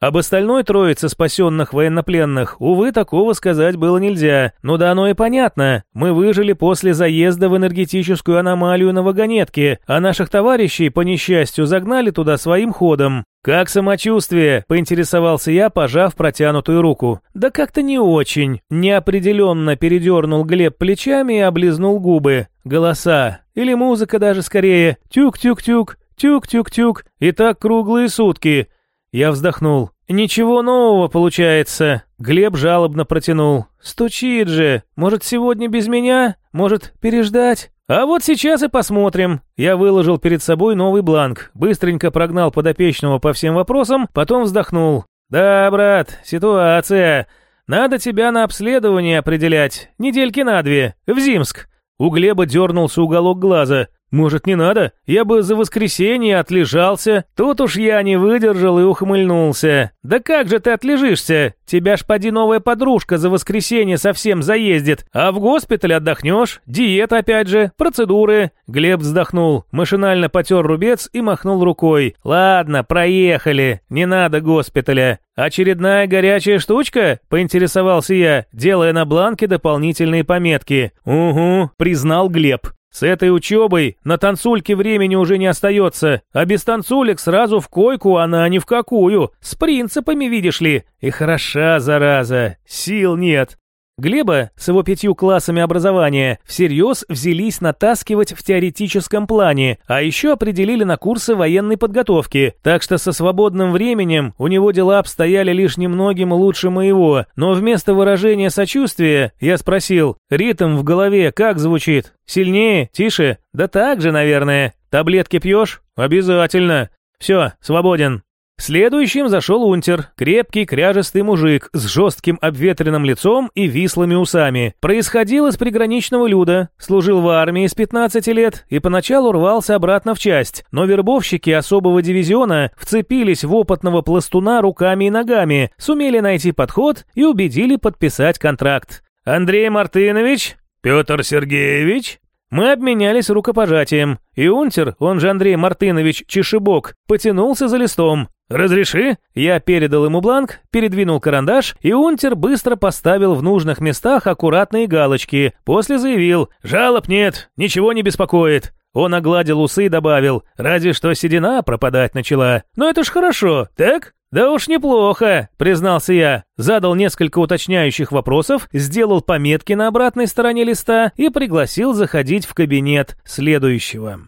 Об остальной троице спасенных военнопленных, увы, такого сказать было нельзя. Ну да оно и понятно. Мы выжили после заезда в энергетическую аномалию на вагонетке, а наших товарищей, по несчастью, загнали туда своим ходом. «Как самочувствие?» – поинтересовался я, пожав протянутую руку. «Да как-то не очень». Неопределенно передернул Глеб плечами и облизнул губы. Голоса. Или музыка даже скорее. Тюк-тюк-тюк. Тюк-тюк-тюк, и так круглые сутки. Я вздохнул. «Ничего нового получается». Глеб жалобно протянул. «Стучит же. Может, сегодня без меня? Может, переждать?» «А вот сейчас и посмотрим». Я выложил перед собой новый бланк, быстренько прогнал подопечного по всем вопросам, потом вздохнул. «Да, брат, ситуация. Надо тебя на обследование определять. Недельки на две. В Зимск». У Глеба дернулся уголок глаза. Может, не надо? Я бы за воскресенье отлежался. Тут уж я не выдержал и ухмыльнулся. Да как же ты отлежишься? Тебя ж поди новая подружка за воскресенье совсем заездит. А в госпитале отдохнешь. Диета опять же, процедуры. Глеб вздохнул, машинально потер рубец и махнул рукой. Ладно, проехали. Не надо госпиталя. «Очередная горячая штучка?» – поинтересовался я, делая на бланке дополнительные пометки. «Угу», – признал Глеб. С этой учебой на танцульке времени уже не остается, а без танцулек сразу в койку она ни в какую. С принципами, видишь ли. И хороша, зараза, сил нет. Глеба с его пятью классами образования всерьез взялись натаскивать в теоретическом плане, а еще определили на курсы военной подготовки, так что со свободным временем у него дела обстояли лишь немногим лучше моего, но вместо выражения сочувствия я спросил, ритм в голове как звучит? Сильнее? Тише? Да так же, наверное. Таблетки пьешь? Обязательно. Все, свободен. Следующим зашел унтер, крепкий, кряжестый мужик с жестким обветренным лицом и вислыми усами. Происходил из приграничного люда, служил в армии с 15 лет и поначалу рвался обратно в часть, но вербовщики особого дивизиона вцепились в опытного пластуна руками и ногами, сумели найти подход и убедили подписать контракт. «Андрей Мартынович? Петр Сергеевич?» Мы обменялись рукопожатием, и унтер, он же Андрей Мартынович Чешебок, потянулся за листом. «Разреши?» Я передал ему бланк, передвинул карандаш, и унтер быстро поставил в нужных местах аккуратные галочки. После заявил «Жалоб нет, ничего не беспокоит». Он огладил усы и добавил «Разве что седина пропадать начала. Но это ж хорошо, так?» «Да уж неплохо», — признался я. Задал несколько уточняющих вопросов, сделал пометки на обратной стороне листа и пригласил заходить в кабинет следующего.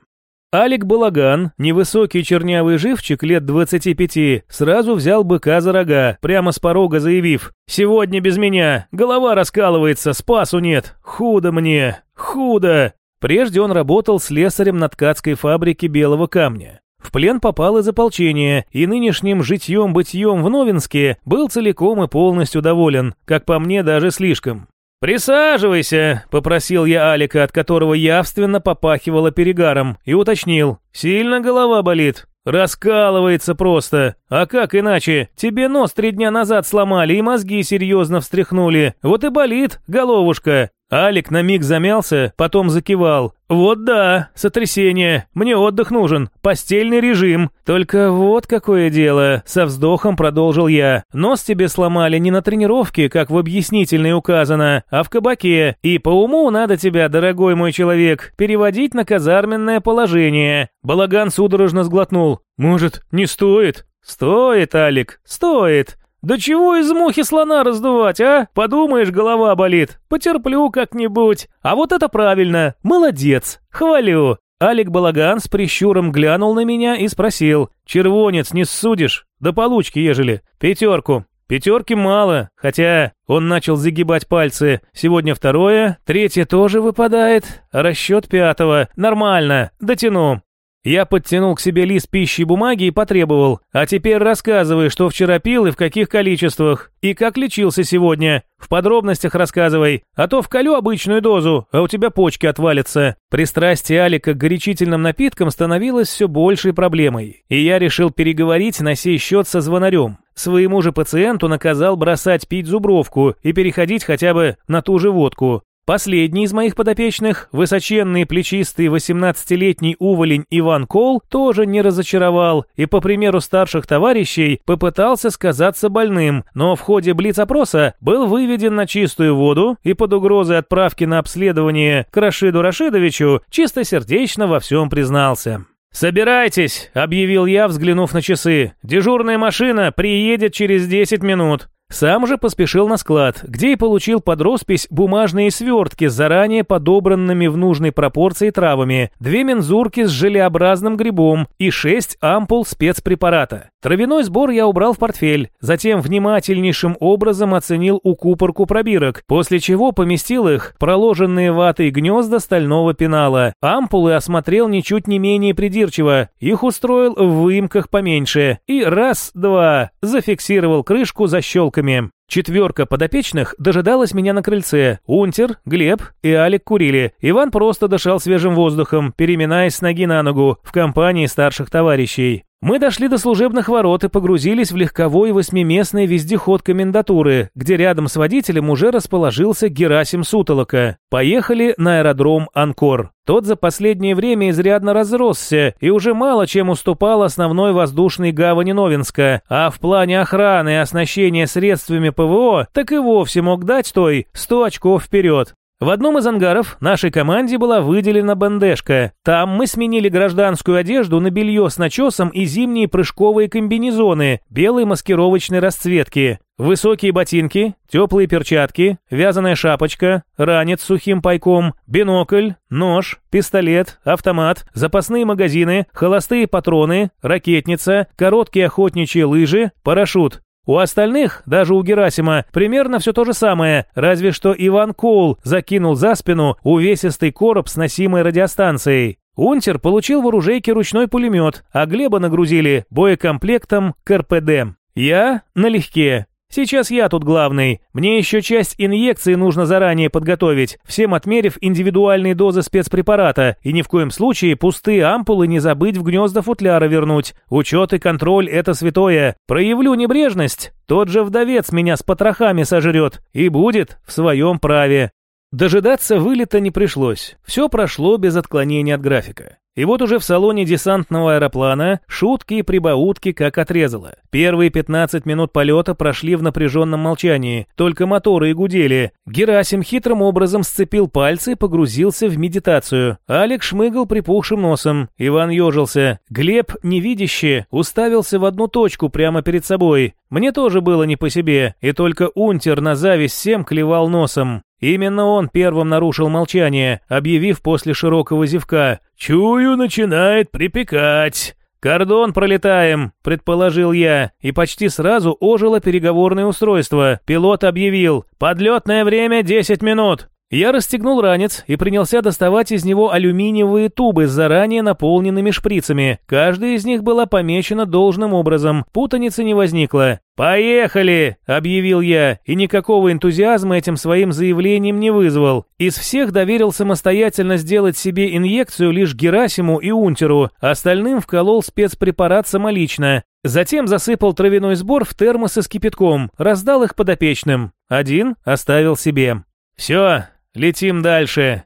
Алик Балаган, невысокий чернявый живчик лет 25, сразу взял быка за рога, прямо с порога заявив «Сегодня без меня, голова раскалывается, спасу нет, худо мне, худо». Прежде он работал слесарем на ткацкой фабрике белого камня. В плен попал из ополчения, и нынешним житьем-бытьем в Новинске был целиком и полностью доволен, как по мне даже слишком. «Присаживайся», — попросил я Алика, от которого явственно попахивало перегаром, и уточнил. «Сильно голова болит?» «Раскалывается просто. А как иначе? Тебе нос три дня назад сломали и мозги серьезно встряхнули. Вот и болит, головушка». Алик на миг замялся, потом закивал. «Вот да, сотрясение. Мне отдых нужен. Постельный режим. Только вот какое дело», — со вздохом продолжил я. «Нос тебе сломали не на тренировке, как в объяснительной указано, а в кабаке. И по уму надо тебя, дорогой мой человек, переводить на казарменное положение». Балаган судорожно сглотнул. «Может, не стоит?» «Стоит, Алик, стоит. «Да чего из мухи слона раздувать, а? Подумаешь, голова болит. Потерплю как-нибудь. А вот это правильно. Молодец. Хвалю». Алик Балаган с прищуром глянул на меня и спросил. «Червонец не судишь? Да получки ежели. Пятерку». «Пятерки мало, хотя...» Он начал загибать пальцы. «Сегодня второе, третье тоже выпадает, расчет пятого. Нормально, дотяну. Я подтянул к себе лист пищи и бумаги и потребовал. А теперь рассказывай, что вчера пил и в каких количествах. И как лечился сегодня. В подробностях рассказывай. А то вколю обычную дозу, а у тебя почки отвалятся. Пристрастие Алика к горячительным напиткам становилось все большей проблемой. И я решил переговорить на сей счет со звонарем. Своему же пациенту наказал бросать пить зубровку и переходить хотя бы на ту же водку. Последний из моих подопечных, высоченный плечистый 18-летний уволень Иван Кол, тоже не разочаровал и, по примеру старших товарищей, попытался сказаться больным, но в ходе блиц-опроса был выведен на чистую воду и под угрозой отправки на обследование к Рашиду Рашидовичу чистосердечно во всем признался. «Собирайтесь», — объявил я, взглянув на часы. «Дежурная машина приедет через 10 минут». Сам же поспешил на склад, где и получил под роспись бумажные свертки с заранее подобранными в нужной пропорции травами, две мензурки с желеобразным грибом и шесть ампул спецпрепарата. Травяной сбор я убрал в портфель, затем внимательнейшим образом оценил укупорку пробирок, после чего поместил их проложенные ватой гнезда стального пенала. Ампулы осмотрел ничуть не менее придирчиво, их устроил в выемках поменьше и раз-два зафиксировал крышку защелками. Четверка подопечных дожидалась меня на крыльце. Унтер, Глеб и Алик курили. Иван просто дышал свежим воздухом, переминаясь с ноги на ногу в компании старших товарищей. Мы дошли до служебных ворот и погрузились в легковой восьмиместный вездеход комендатуры, где рядом с водителем уже расположился Герасим Сутолока. Поехали на аэродром Анкор. Тот за последнее время изрядно разросся и уже мало чем уступал основной воздушной гавани Новинска, а в плане охраны и оснащения средствами ПВО так и вовсе мог дать той 100 очков вперед. В одном из ангаров нашей команде была выделена бандешка. Там мы сменили гражданскую одежду на белье с начесом и зимние прыжковые комбинезоны белой маскировочной расцветки. Высокие ботинки, теплые перчатки, вязаная шапочка, ранец с сухим пайком, бинокль, нож, пистолет, автомат, запасные магазины, холостые патроны, ракетница, короткие охотничьи лыжи, парашют. У остальных, даже у Герасима, примерно все то же самое, разве что Иван Коул закинул за спину увесистый короб с носимой радиостанцией. Унтер получил в оружейке ручной пулемет, а Глеба нагрузили боекомплектом к РПД. Я налегке. Сейчас я тут главный. Мне еще часть инъекции нужно заранее подготовить, всем отмерив индивидуальные дозы спецпрепарата, и ни в коем случае пустые ампулы не забыть в гнезда футляра вернуть. Учет и контроль – это святое. Проявлю небрежность, тот же вдовец меня с потрохами сожрет и будет в своем праве. Дожидаться вылета не пришлось. Все прошло без отклонения от графика. И вот уже в салоне десантного аэроплана шутки и прибаутки как отрезало. Первые 15 минут полета прошли в напряженном молчании, только моторы и гудели. Герасим хитрым образом сцепил пальцы и погрузился в медитацию. Алекс шмыгал припухшим носом. Иван ежился. Глеб, невидяще, уставился в одну точку прямо перед собой. Мне тоже было не по себе, и только Унтер на зависть всем клевал носом. Именно он первым нарушил молчание, объявив после широкого зевка «Чую, начинает припекать». «Кордон пролетаем», — предположил я, и почти сразу ожило переговорное устройство. Пилот объявил «Подлетное время 10 минут». Я расстегнул ранец и принялся доставать из него алюминиевые тубы с заранее наполненными шприцами. Каждая из них была помечена должным образом, путаницы не возникло. «Поехали!» – объявил я, и никакого энтузиазма этим своим заявлением не вызвал. Из всех доверил самостоятельно сделать себе инъекцию лишь Герасиму и Унтеру, остальным вколол спецпрепарат самолично. Затем засыпал травяной сбор в термосы с кипятком, раздал их подопечным. Один оставил себе. «Все, Летим дальше.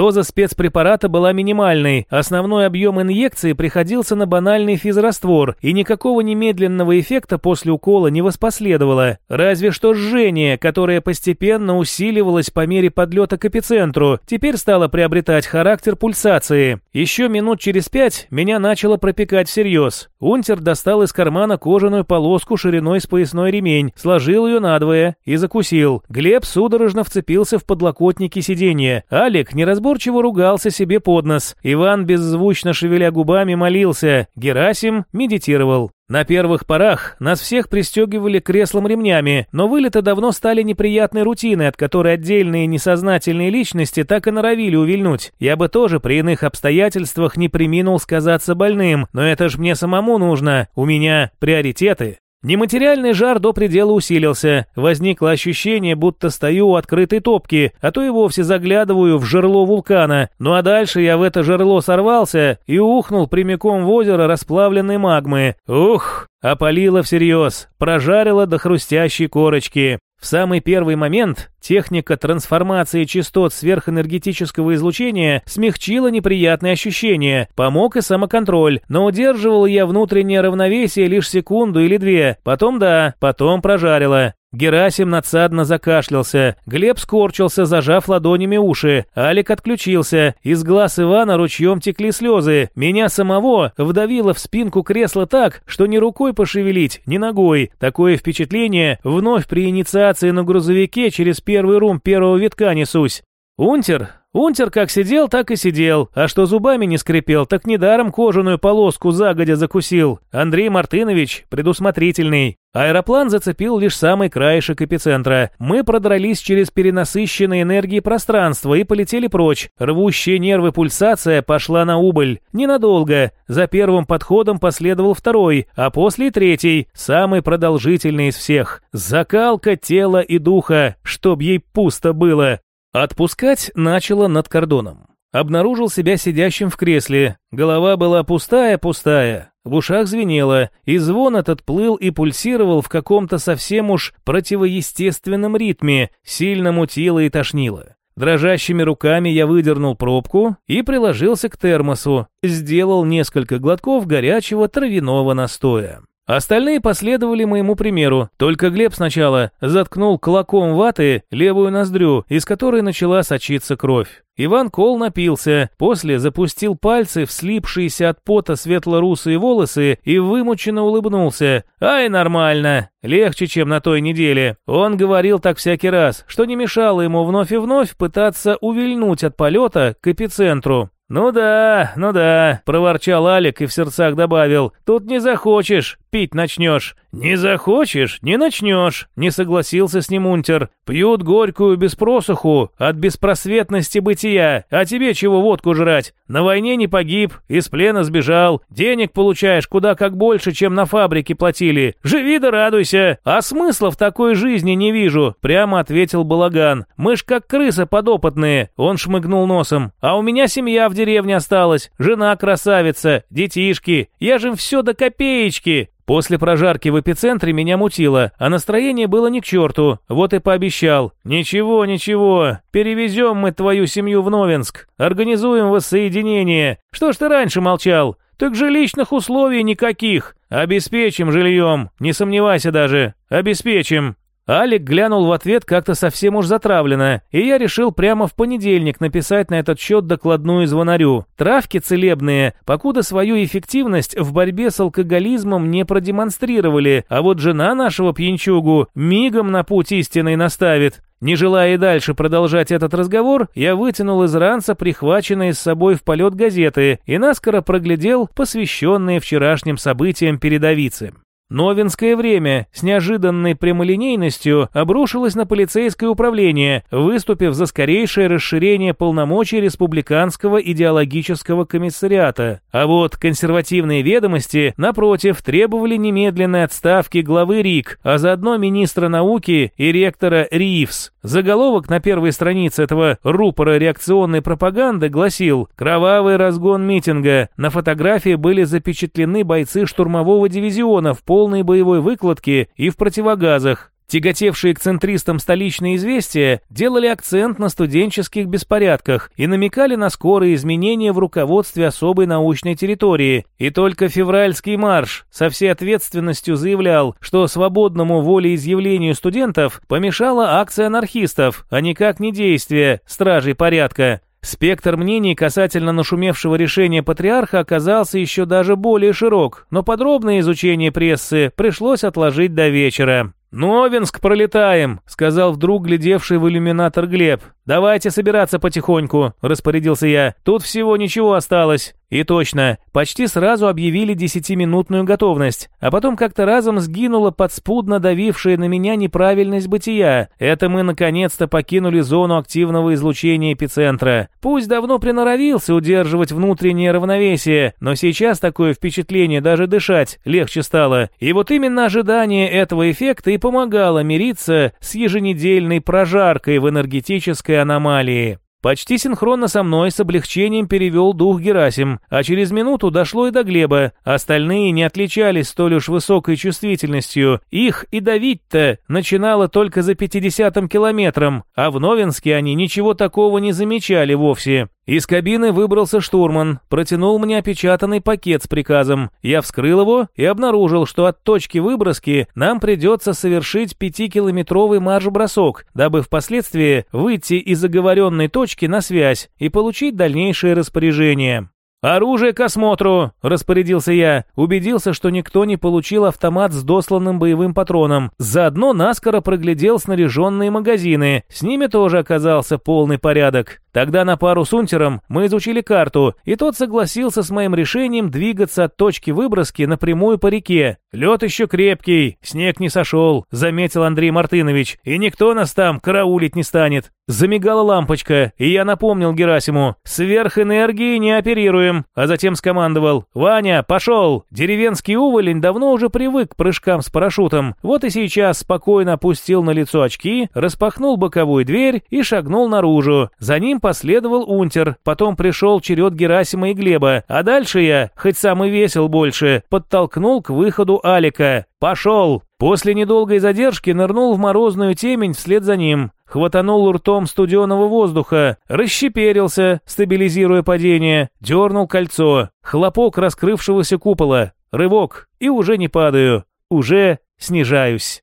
Доза спецпрепарата была минимальной, основной объем инъекции приходился на банальный физраствор, и никакого немедленного эффекта после укола не воспоследовало, разве что жжение, которое постепенно усиливалось по мере подлета к эпицентру, теперь стало приобретать характер пульсации. Еще минут через пять меня начало пропекать всерьез. Унтер достал из кармана кожаную полоску шириной с поясной ремень, сложил ее надвое и закусил. Глеб судорожно вцепился в подлокотники сиденья. Алик, не раз неразборчиво ругался себе под нос. Иван, беззвучно шевеля губами, молился. Герасим медитировал. На первых порах нас всех пристегивали креслом ремнями, но вылеты давно стали неприятной рутиной, от которой отдельные несознательные личности так и норовили увильнуть. Я бы тоже при иных обстоятельствах не приминул сказаться больным, но это ж мне самому нужно, у меня приоритеты. Нематериальный жар до предела усилился. Возникло ощущение, будто стою у открытой топки, а то и вовсе заглядываю в жерло вулкана. Ну а дальше я в это жерло сорвался и ухнул прямиком в озеро расплавленной магмы. Ух, опалило всерьез, прожарило до хрустящей корочки. В самый первый момент Техника трансформации частот сверхэнергетического излучения смягчила неприятные ощущения, помог и самоконтроль, но удерживал я внутреннее равновесие лишь секунду или две, потом да, потом прожарило. Герасим надсадно закашлялся, Глеб скорчился, зажав ладонями уши, Алик отключился, из глаз Ивана ручьем текли слезы, меня самого вдавило в спинку кресла так, что ни рукой пошевелить, ни ногой. Такое впечатление вновь при инициации на грузовике через первый рум первого витка несусь. Унтер, Унтер как сидел, так и сидел, а что зубами не скрипел, так недаром кожаную полоску загодя закусил. Андрей Мартынович предусмотрительный. Аэроплан зацепил лишь самый краешек эпицентра. Мы продрались через перенасыщенное энергией пространство и полетели прочь. Рвущие нервы пульсация пошла на убыль. Ненадолго. За первым подходом последовал второй, а после третий, самый продолжительный из всех. Закалка тела и духа, чтоб ей пусто было. Отпускать начало над кордоном. Обнаружил себя сидящим в кресле. Голова была пустая-пустая. В ушах звенело, и звон этот плыл и пульсировал в каком-то совсем уж противоестественном ритме, сильно мутило и тошнило. Дрожащими руками я выдернул пробку и приложился к термосу, сделал несколько глотков горячего травяного настоя. Остальные последовали моему примеру, только Глеб сначала заткнул клоком ваты левую ноздрю, из которой начала сочиться кровь. Иван Кол напился, после запустил пальцы в слипшиеся от пота светло-русые волосы и вымученно улыбнулся. «Ай, нормально! Легче, чем на той неделе!» Он говорил так всякий раз, что не мешало ему вновь и вновь пытаться увильнуть от полета к эпицентру. «Ну да, ну да», — проворчал Алик и в сердцах добавил, «тут не захочешь, пить начнешь». «Не захочешь, не начнешь», — не согласился с ним Унтер. «Пьют горькую без просуху, от беспросветности бытия, а тебе чего водку жрать? На войне не погиб, из плена сбежал, денег получаешь куда как больше, чем на фабрике платили. Живи да радуйся, а смысла в такой жизни не вижу», — прямо ответил Балаган. «Мы ж как крысы подопытные», — он шмыгнул носом. «А у меня семья в деревне осталась, жена красавица, детишки, я же все до копеечки». После прожарки в эпицентре меня мутило, а настроение было ни к черту, вот и пообещал. «Ничего, ничего, перевезем мы твою семью в Новинск, организуем воссоединение. Что ж ты раньше молчал? Так жилищных условий никаких. Обеспечим жильем, не сомневайся даже. Обеспечим». Алик глянул в ответ как-то совсем уж затравленно, и я решил прямо в понедельник написать на этот счет докладную звонарю. Травки целебные, покуда свою эффективность в борьбе с алкоголизмом не продемонстрировали, а вот жена нашего пьянчугу мигом на путь истинный наставит. Не желая и дальше продолжать этот разговор, я вытянул из ранца прихваченные с собой в полет газеты и наскоро проглядел посвященные вчерашним событиям передовицы. Новинское время с неожиданной прямолинейностью обрушилось на полицейское управление, выступив за скорейшее расширение полномочий республиканского идеологического комиссариата. А вот консервативные ведомости, напротив, требовали немедленной отставки главы РИК, а заодно министра науки и ректора РИИФС. Заголовок на первой странице этого рупора реакционной пропаганды гласил «Кровавый разгон митинга». На фотографии были запечатлены бойцы штурмового дивизиона в пол полной боевой выкладке и в противогазах. Тяготевшие к центристам столичные известия делали акцент на студенческих беспорядках и намекали на скорые изменения в руководстве особой научной территории. И только февральский марш со всей ответственностью заявлял, что свободному волеизъявлению студентов помешала акция анархистов, а никак не действие стражей порядка. Спектр мнений касательно нашумевшего решения патриарха оказался еще даже более широк, но подробное изучение прессы пришлось отложить до вечера. «Новинск пролетаем», — сказал вдруг глядевший в иллюминатор Глеб. «Давайте собираться потихоньку», — распорядился я. «Тут всего ничего осталось». И точно, почти сразу объявили десятиминутную готовность, а потом как-то разом сгинула подспудно давившая на меня неправильность бытия. Это мы наконец-то покинули зону активного излучения эпицентра. Пусть давно приноровился удерживать внутреннее равновесие, но сейчас такое впечатление даже дышать легче стало. И вот именно ожидание этого эффекта и помогало мириться с еженедельной прожаркой в энергетической аномалии. Почти синхронно со мной с облегчением перевел дух Герасим, а через минуту дошло и до Глеба. Остальные не отличались столь уж высокой чувствительностью. Их и давить-то начинало только за пятидесятым километром, а в Новинске они ничего такого не замечали вовсе. Из кабины выбрался штурман, протянул мне опечатанный пакет с приказом. Я вскрыл его и обнаружил, что от точки выброски нам придется совершить пятикилометровый марш-бросок, дабы впоследствии выйти из оговоренной точки на связь и получить дальнейшее распоряжение. «Оружие к осмотру!» – распорядился я. Убедился, что никто не получил автомат с досланным боевым патроном. Заодно наскоро проглядел снаряженные магазины. С ними тоже оказался полный порядок. Тогда на пару с унтером мы изучили карту, и тот согласился с моим решением двигаться от точки выброски напрямую по реке. «Лед еще крепкий, снег не сошел», — заметил Андрей Мартынович, «и никто нас там караулить не станет». Замигала лампочка, и я напомнил Герасиму, «Сверхэнергии не оперируем», а затем скомандовал, «Ваня, пошел!» Деревенский уволень давно уже привык к прыжкам с парашютом, вот и сейчас спокойно опустил на лицо очки, распахнул боковую дверь и шагнул наружу. За ним последовал Унтер, потом пришел черед Герасима и Глеба, а дальше я, хоть сам и весел больше, подтолкнул к выходу Алика. «Пошел!» После недолгой задержки нырнул в морозную темень вслед за ним. Хватанул ртом студеного воздуха, расщеперился, стабилизируя падение, дернул кольцо. Хлопок раскрывшегося купола. Рывок, и уже не падаю. Уже снижаюсь.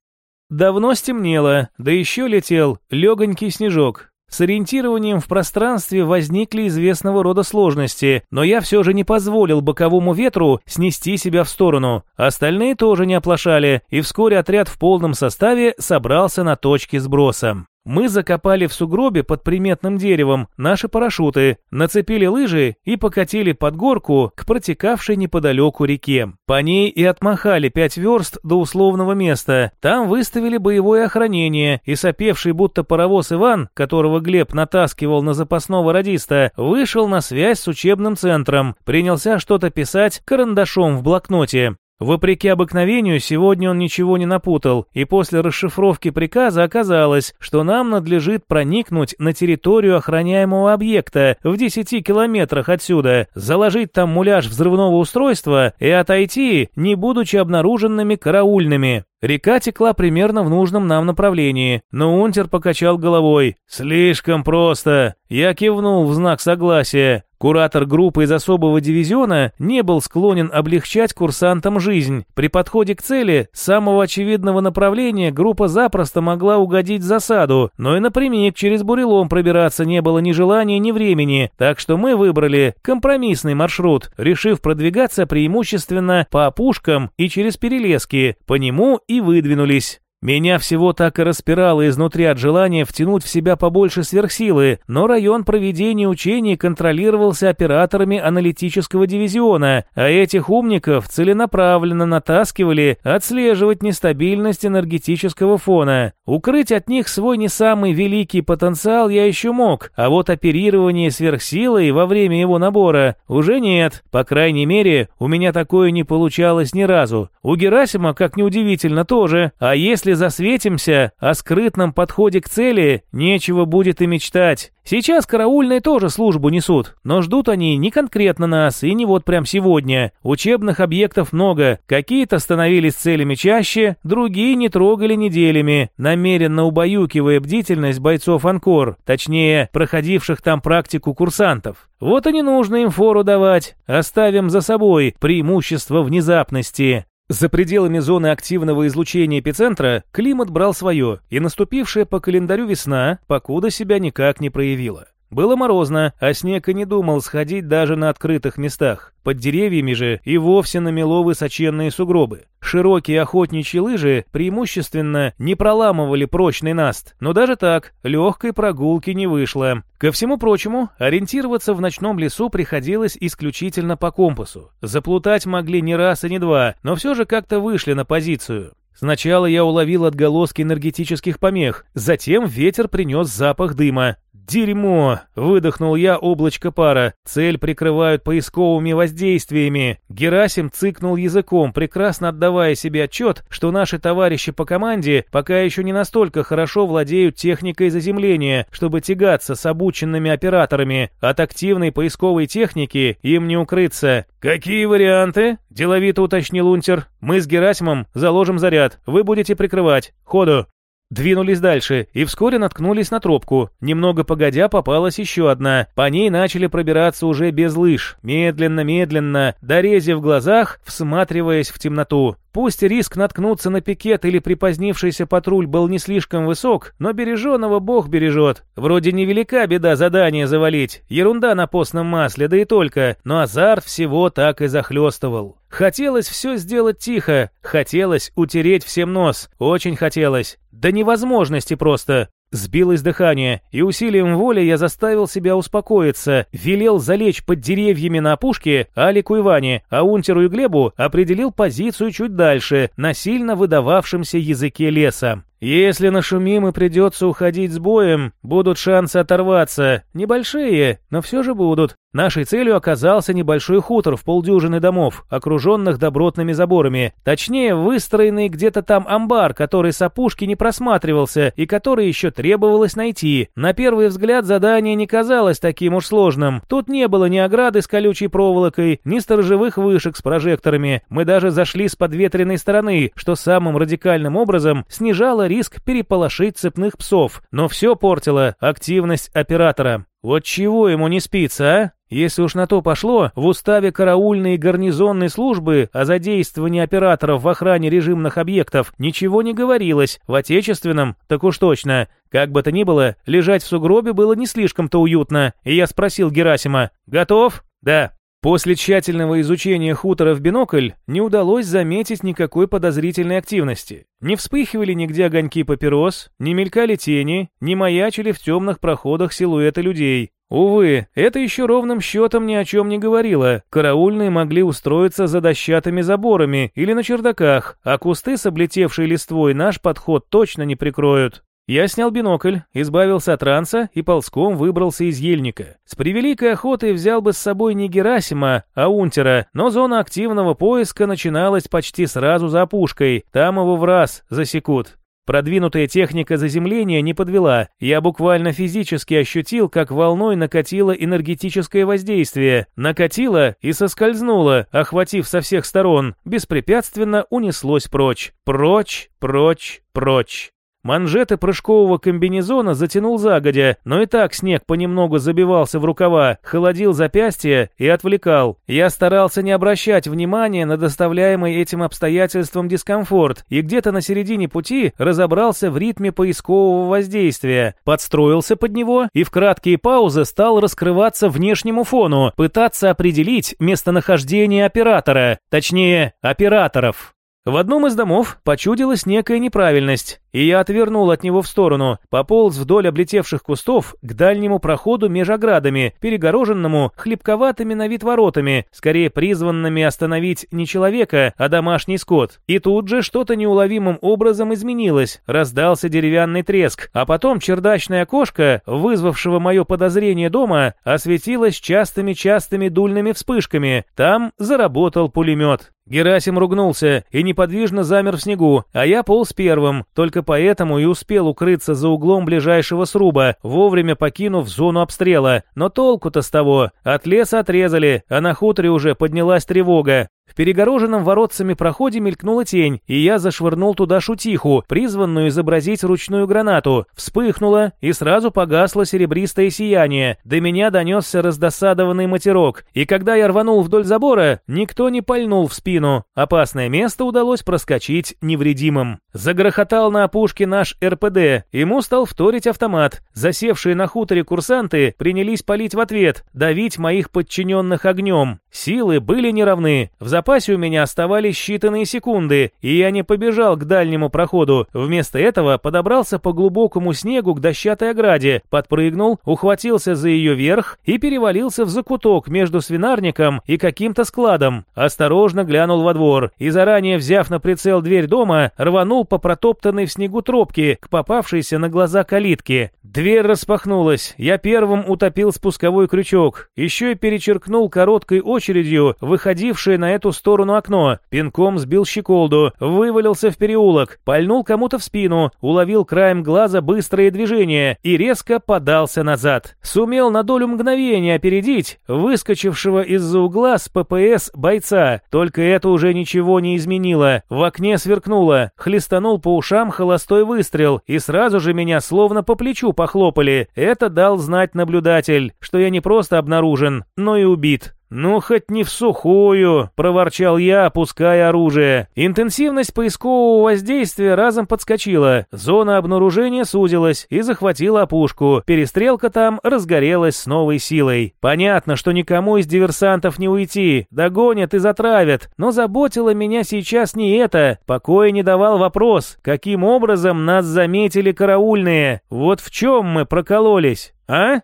Давно стемнело, да еще летел легонький снежок. С ориентированием в пространстве возникли известного рода сложности, но я все же не позволил боковому ветру снести себя в сторону. Остальные тоже не оплошали, и вскоре отряд в полном составе собрался на точке сброса. Мы закопали в сугробе под приметным деревом наши парашюты, нацепили лыжи и покатили под горку к протекавшей неподалеку реке. По ней и отмахали пять верст до условного места. Там выставили боевое охранение, и сопевший будто паровоз Иван, которого Глеб натаскивал на запасного радиста, вышел на связь с учебным центром, принялся что-то писать карандашом в блокноте. Вопреки обыкновению, сегодня он ничего не напутал, и после расшифровки приказа оказалось, что нам надлежит проникнуть на территорию охраняемого объекта в 10 километрах отсюда, заложить там муляж взрывного устройства и отойти, не будучи обнаруженными караульными. Река текла примерно в нужном нам направлении, но Унтер покачал головой. «Слишком просто!» Я кивнул в знак согласия. Куратор группы из особого дивизиона не был склонен облегчать курсантам жизнь. При подходе к цели самого очевидного направления группа запросто могла угодить в засаду, но и напрямик через бурелом пробираться не было ни желания, ни времени, так что мы выбрали компромиссный маршрут, решив продвигаться преимущественно по опушкам и через перелески. По нему и выдвинулись. Меня всего так и распирало изнутри от желания втянуть в себя побольше сверхсилы, но район проведения учений контролировался операторами аналитического дивизиона, а этих умников целенаправленно натаскивали отслеживать нестабильность энергетического фона. Укрыть от них свой не самый великий потенциал я еще мог, а вот оперирование сверхсилой во время его набора уже нет. По крайней мере, у меня такое не получалось ни разу. У Герасима, как неудивительно, тоже. А если если засветимся, о скрытном подходе к цели нечего будет и мечтать. Сейчас караульные тоже службу несут, но ждут они не конкретно нас и не вот прям сегодня. Учебных объектов много, какие-то становились целями чаще, другие не трогали неделями, намеренно убаюкивая бдительность бойцов Анкор, точнее, проходивших там практику курсантов. Вот и не нужно им фору давать, оставим за собой преимущество внезапности. За пределами зоны активного излучения эпицентра климат брал свое, и наступившая по календарю весна покуда себя никак не проявила. Было морозно, а снег и не думал сходить даже на открытых местах. Под деревьями же и вовсе намело высоченные сугробы. Широкие охотничьи лыжи преимущественно не проламывали прочный наст, но даже так легкой прогулки не вышло. Ко всему прочему, ориентироваться в ночном лесу приходилось исключительно по компасу. Заплутать могли не раз и не два, но все же как-то вышли на позицию. Сначала я уловил отголоски энергетических помех, затем ветер принес запах дыма. «Дерьмо!» — выдохнул я облачко пара. Цель прикрывают поисковыми воздействиями. Герасим цыкнул языком, прекрасно отдавая себе отчет, что наши товарищи по команде пока еще не настолько хорошо владеют техникой заземления, чтобы тягаться с обученными операторами. От активной поисковой техники им не укрыться. «Какие варианты?» – деловито уточнил Унтер. «Мы с Герасимом заложим заряд. Вы будете прикрывать. Ходу!» Двинулись дальше и вскоре наткнулись на тропку. Немного погодя попалась еще одна. По ней начали пробираться уже без лыж. Медленно-медленно, дорезив в глазах, всматриваясь в темноту. Пусть риск наткнуться на пикет или припозднившийся патруль был не слишком высок, но береженого бог бережет. Вроде невелика беда задание завалить, ерунда на постном масле, да и только, но азарт всего так и захлестывал. Хотелось все сделать тихо, хотелось утереть всем нос, очень хотелось. До невозможности просто. Сбилось дыхание, и усилием воли я заставил себя успокоиться, велел залечь под деревьями на опушке Алику и Ване, а Унтеру и Глебу определил позицию чуть дальше, на сильно выдававшемся языке леса. Если нашумим и придется уходить с боем, будут шансы оторваться. Небольшие, но все же будут. Нашей целью оказался небольшой хутор в полдюжины домов, окруженных добротными заборами. Точнее, выстроенный где-то там амбар, который с опушки не просматривался и который еще требовалось найти. На первый взгляд задание не казалось таким уж сложным. Тут не было ни ограды с колючей проволокой, ни сторожевых вышек с прожекторами. Мы даже зашли с подветренной стороны, что самым радикальным образом снижало риск переполошить цепных псов, но все портило активность оператора. Вот чего ему не спится, а? Если уж на то пошло, в уставе караульной и гарнизонной службы о задействовании операторов в охране режимных объектов ничего не говорилось, в отечественном так уж точно. Как бы то ни было, лежать в сугробе было не слишком-то уютно, и я спросил Герасима «Готов?» «Да». После тщательного изучения хутора в бинокль не удалось заметить никакой подозрительной активности. Не вспыхивали нигде огоньки папирос, не мелькали тени, не маячили в темных проходах силуэты людей. Увы, это еще ровным счетом ни о чем не говорило. Караульные могли устроиться за дощатыми заборами или на чердаках, а кусты с облетевшей листвой наш подход точно не прикроют. Я снял бинокль, избавился от ранца и ползком выбрался из ельника. С превеликой охотой взял бы с собой не Герасима, а Унтера, но зона активного поиска начиналась почти сразу за опушкой, там его в раз засекут. Продвинутая техника заземления не подвела. Я буквально физически ощутил, как волной накатило энергетическое воздействие. Накатило и соскользнуло, охватив со всех сторон. Беспрепятственно унеслось прочь. Прочь, прочь, прочь. Манжеты прыжкового комбинезона затянул загодя, но и так снег понемногу забивался в рукава, холодил запястья и отвлекал. Я старался не обращать внимания на доставляемый этим обстоятельством дискомфорт и где-то на середине пути разобрался в ритме поискового воздействия, подстроился под него и в краткие паузы стал раскрываться внешнему фону, пытаться определить местонахождение оператора, точнее, операторов. В одном из домов почудилась некая неправильность, и я отвернул от него в сторону, пополз вдоль облетевших кустов к дальнему проходу меж оградами, перегороженному хлебковатыми на вид воротами, скорее призванными остановить не человека, а домашний скот. И тут же что-то неуловимым образом изменилось, раздался деревянный треск, а потом чердачное окошко, вызвавшего мое подозрение дома, осветилось частыми-частыми дульными вспышками. Там заработал пулемет. Герасим ругнулся и неподвижно замер в снегу, а я полз первым, только поэтому и успел укрыться за углом ближайшего сруба, вовремя покинув зону обстрела. Но толку-то с того, от леса отрезали, а на хуторе уже поднялась тревога. В перегороженном воротцами проходе мелькнула тень, и я зашвырнул туда шутиху, призванную изобразить ручную гранату. Вспыхнула, и сразу погасло серебристое сияние. До меня донесся раздосадованный матерок, и когда я рванул вдоль забора, никто не пальнул в спину. Опасное место удалось проскочить невредимым. Загрохотал на опушке наш РПД, ему стал вторить автомат. Засевшие на хуторе курсанты принялись палить в ответ, давить моих подчиненных огнем. Силы были неравны. В запасе у меня оставались считанные секунды, и я не побежал к дальнему проходу. Вместо этого подобрался по глубокому снегу к дощатой ограде, подпрыгнул, ухватился за ее верх и перевалился в закуток между свинарником и каким-то складом. Осторожно глянул во двор и, заранее взяв на прицел дверь дома, рванул по протоптанной в снегу тропке к попавшейся на глаза калитке. Дверь распахнулась, я первым утопил спусковой крючок, еще и перечеркнул короткой очередью выходившее на эту сторону окно, пинком сбил щеколду, вывалился в переулок, пальнул кому-то в спину, уловил краем глаза быстрое движение и резко подался назад. Сумел на долю мгновения опередить выскочившего из-за угла с ППС бойца, только это уже ничего не изменило. В окне сверкнуло, хлестанул по ушам холостой выстрел, и сразу же меня словно по плечу похлопали. Это дал знать наблюдатель, что я не просто обнаружен, но и убит. «Ну, хоть не в сухую!» – проворчал я, опуская оружие. Интенсивность поискового воздействия разом подскочила. Зона обнаружения сузилась и захватила опушку. Перестрелка там разгорелась с новой силой. Понятно, что никому из диверсантов не уйти. Догонят и затравят. Но заботило меня сейчас не это. Покоя не давал вопрос, каким образом нас заметили караульные. Вот в чем мы прокололись. А?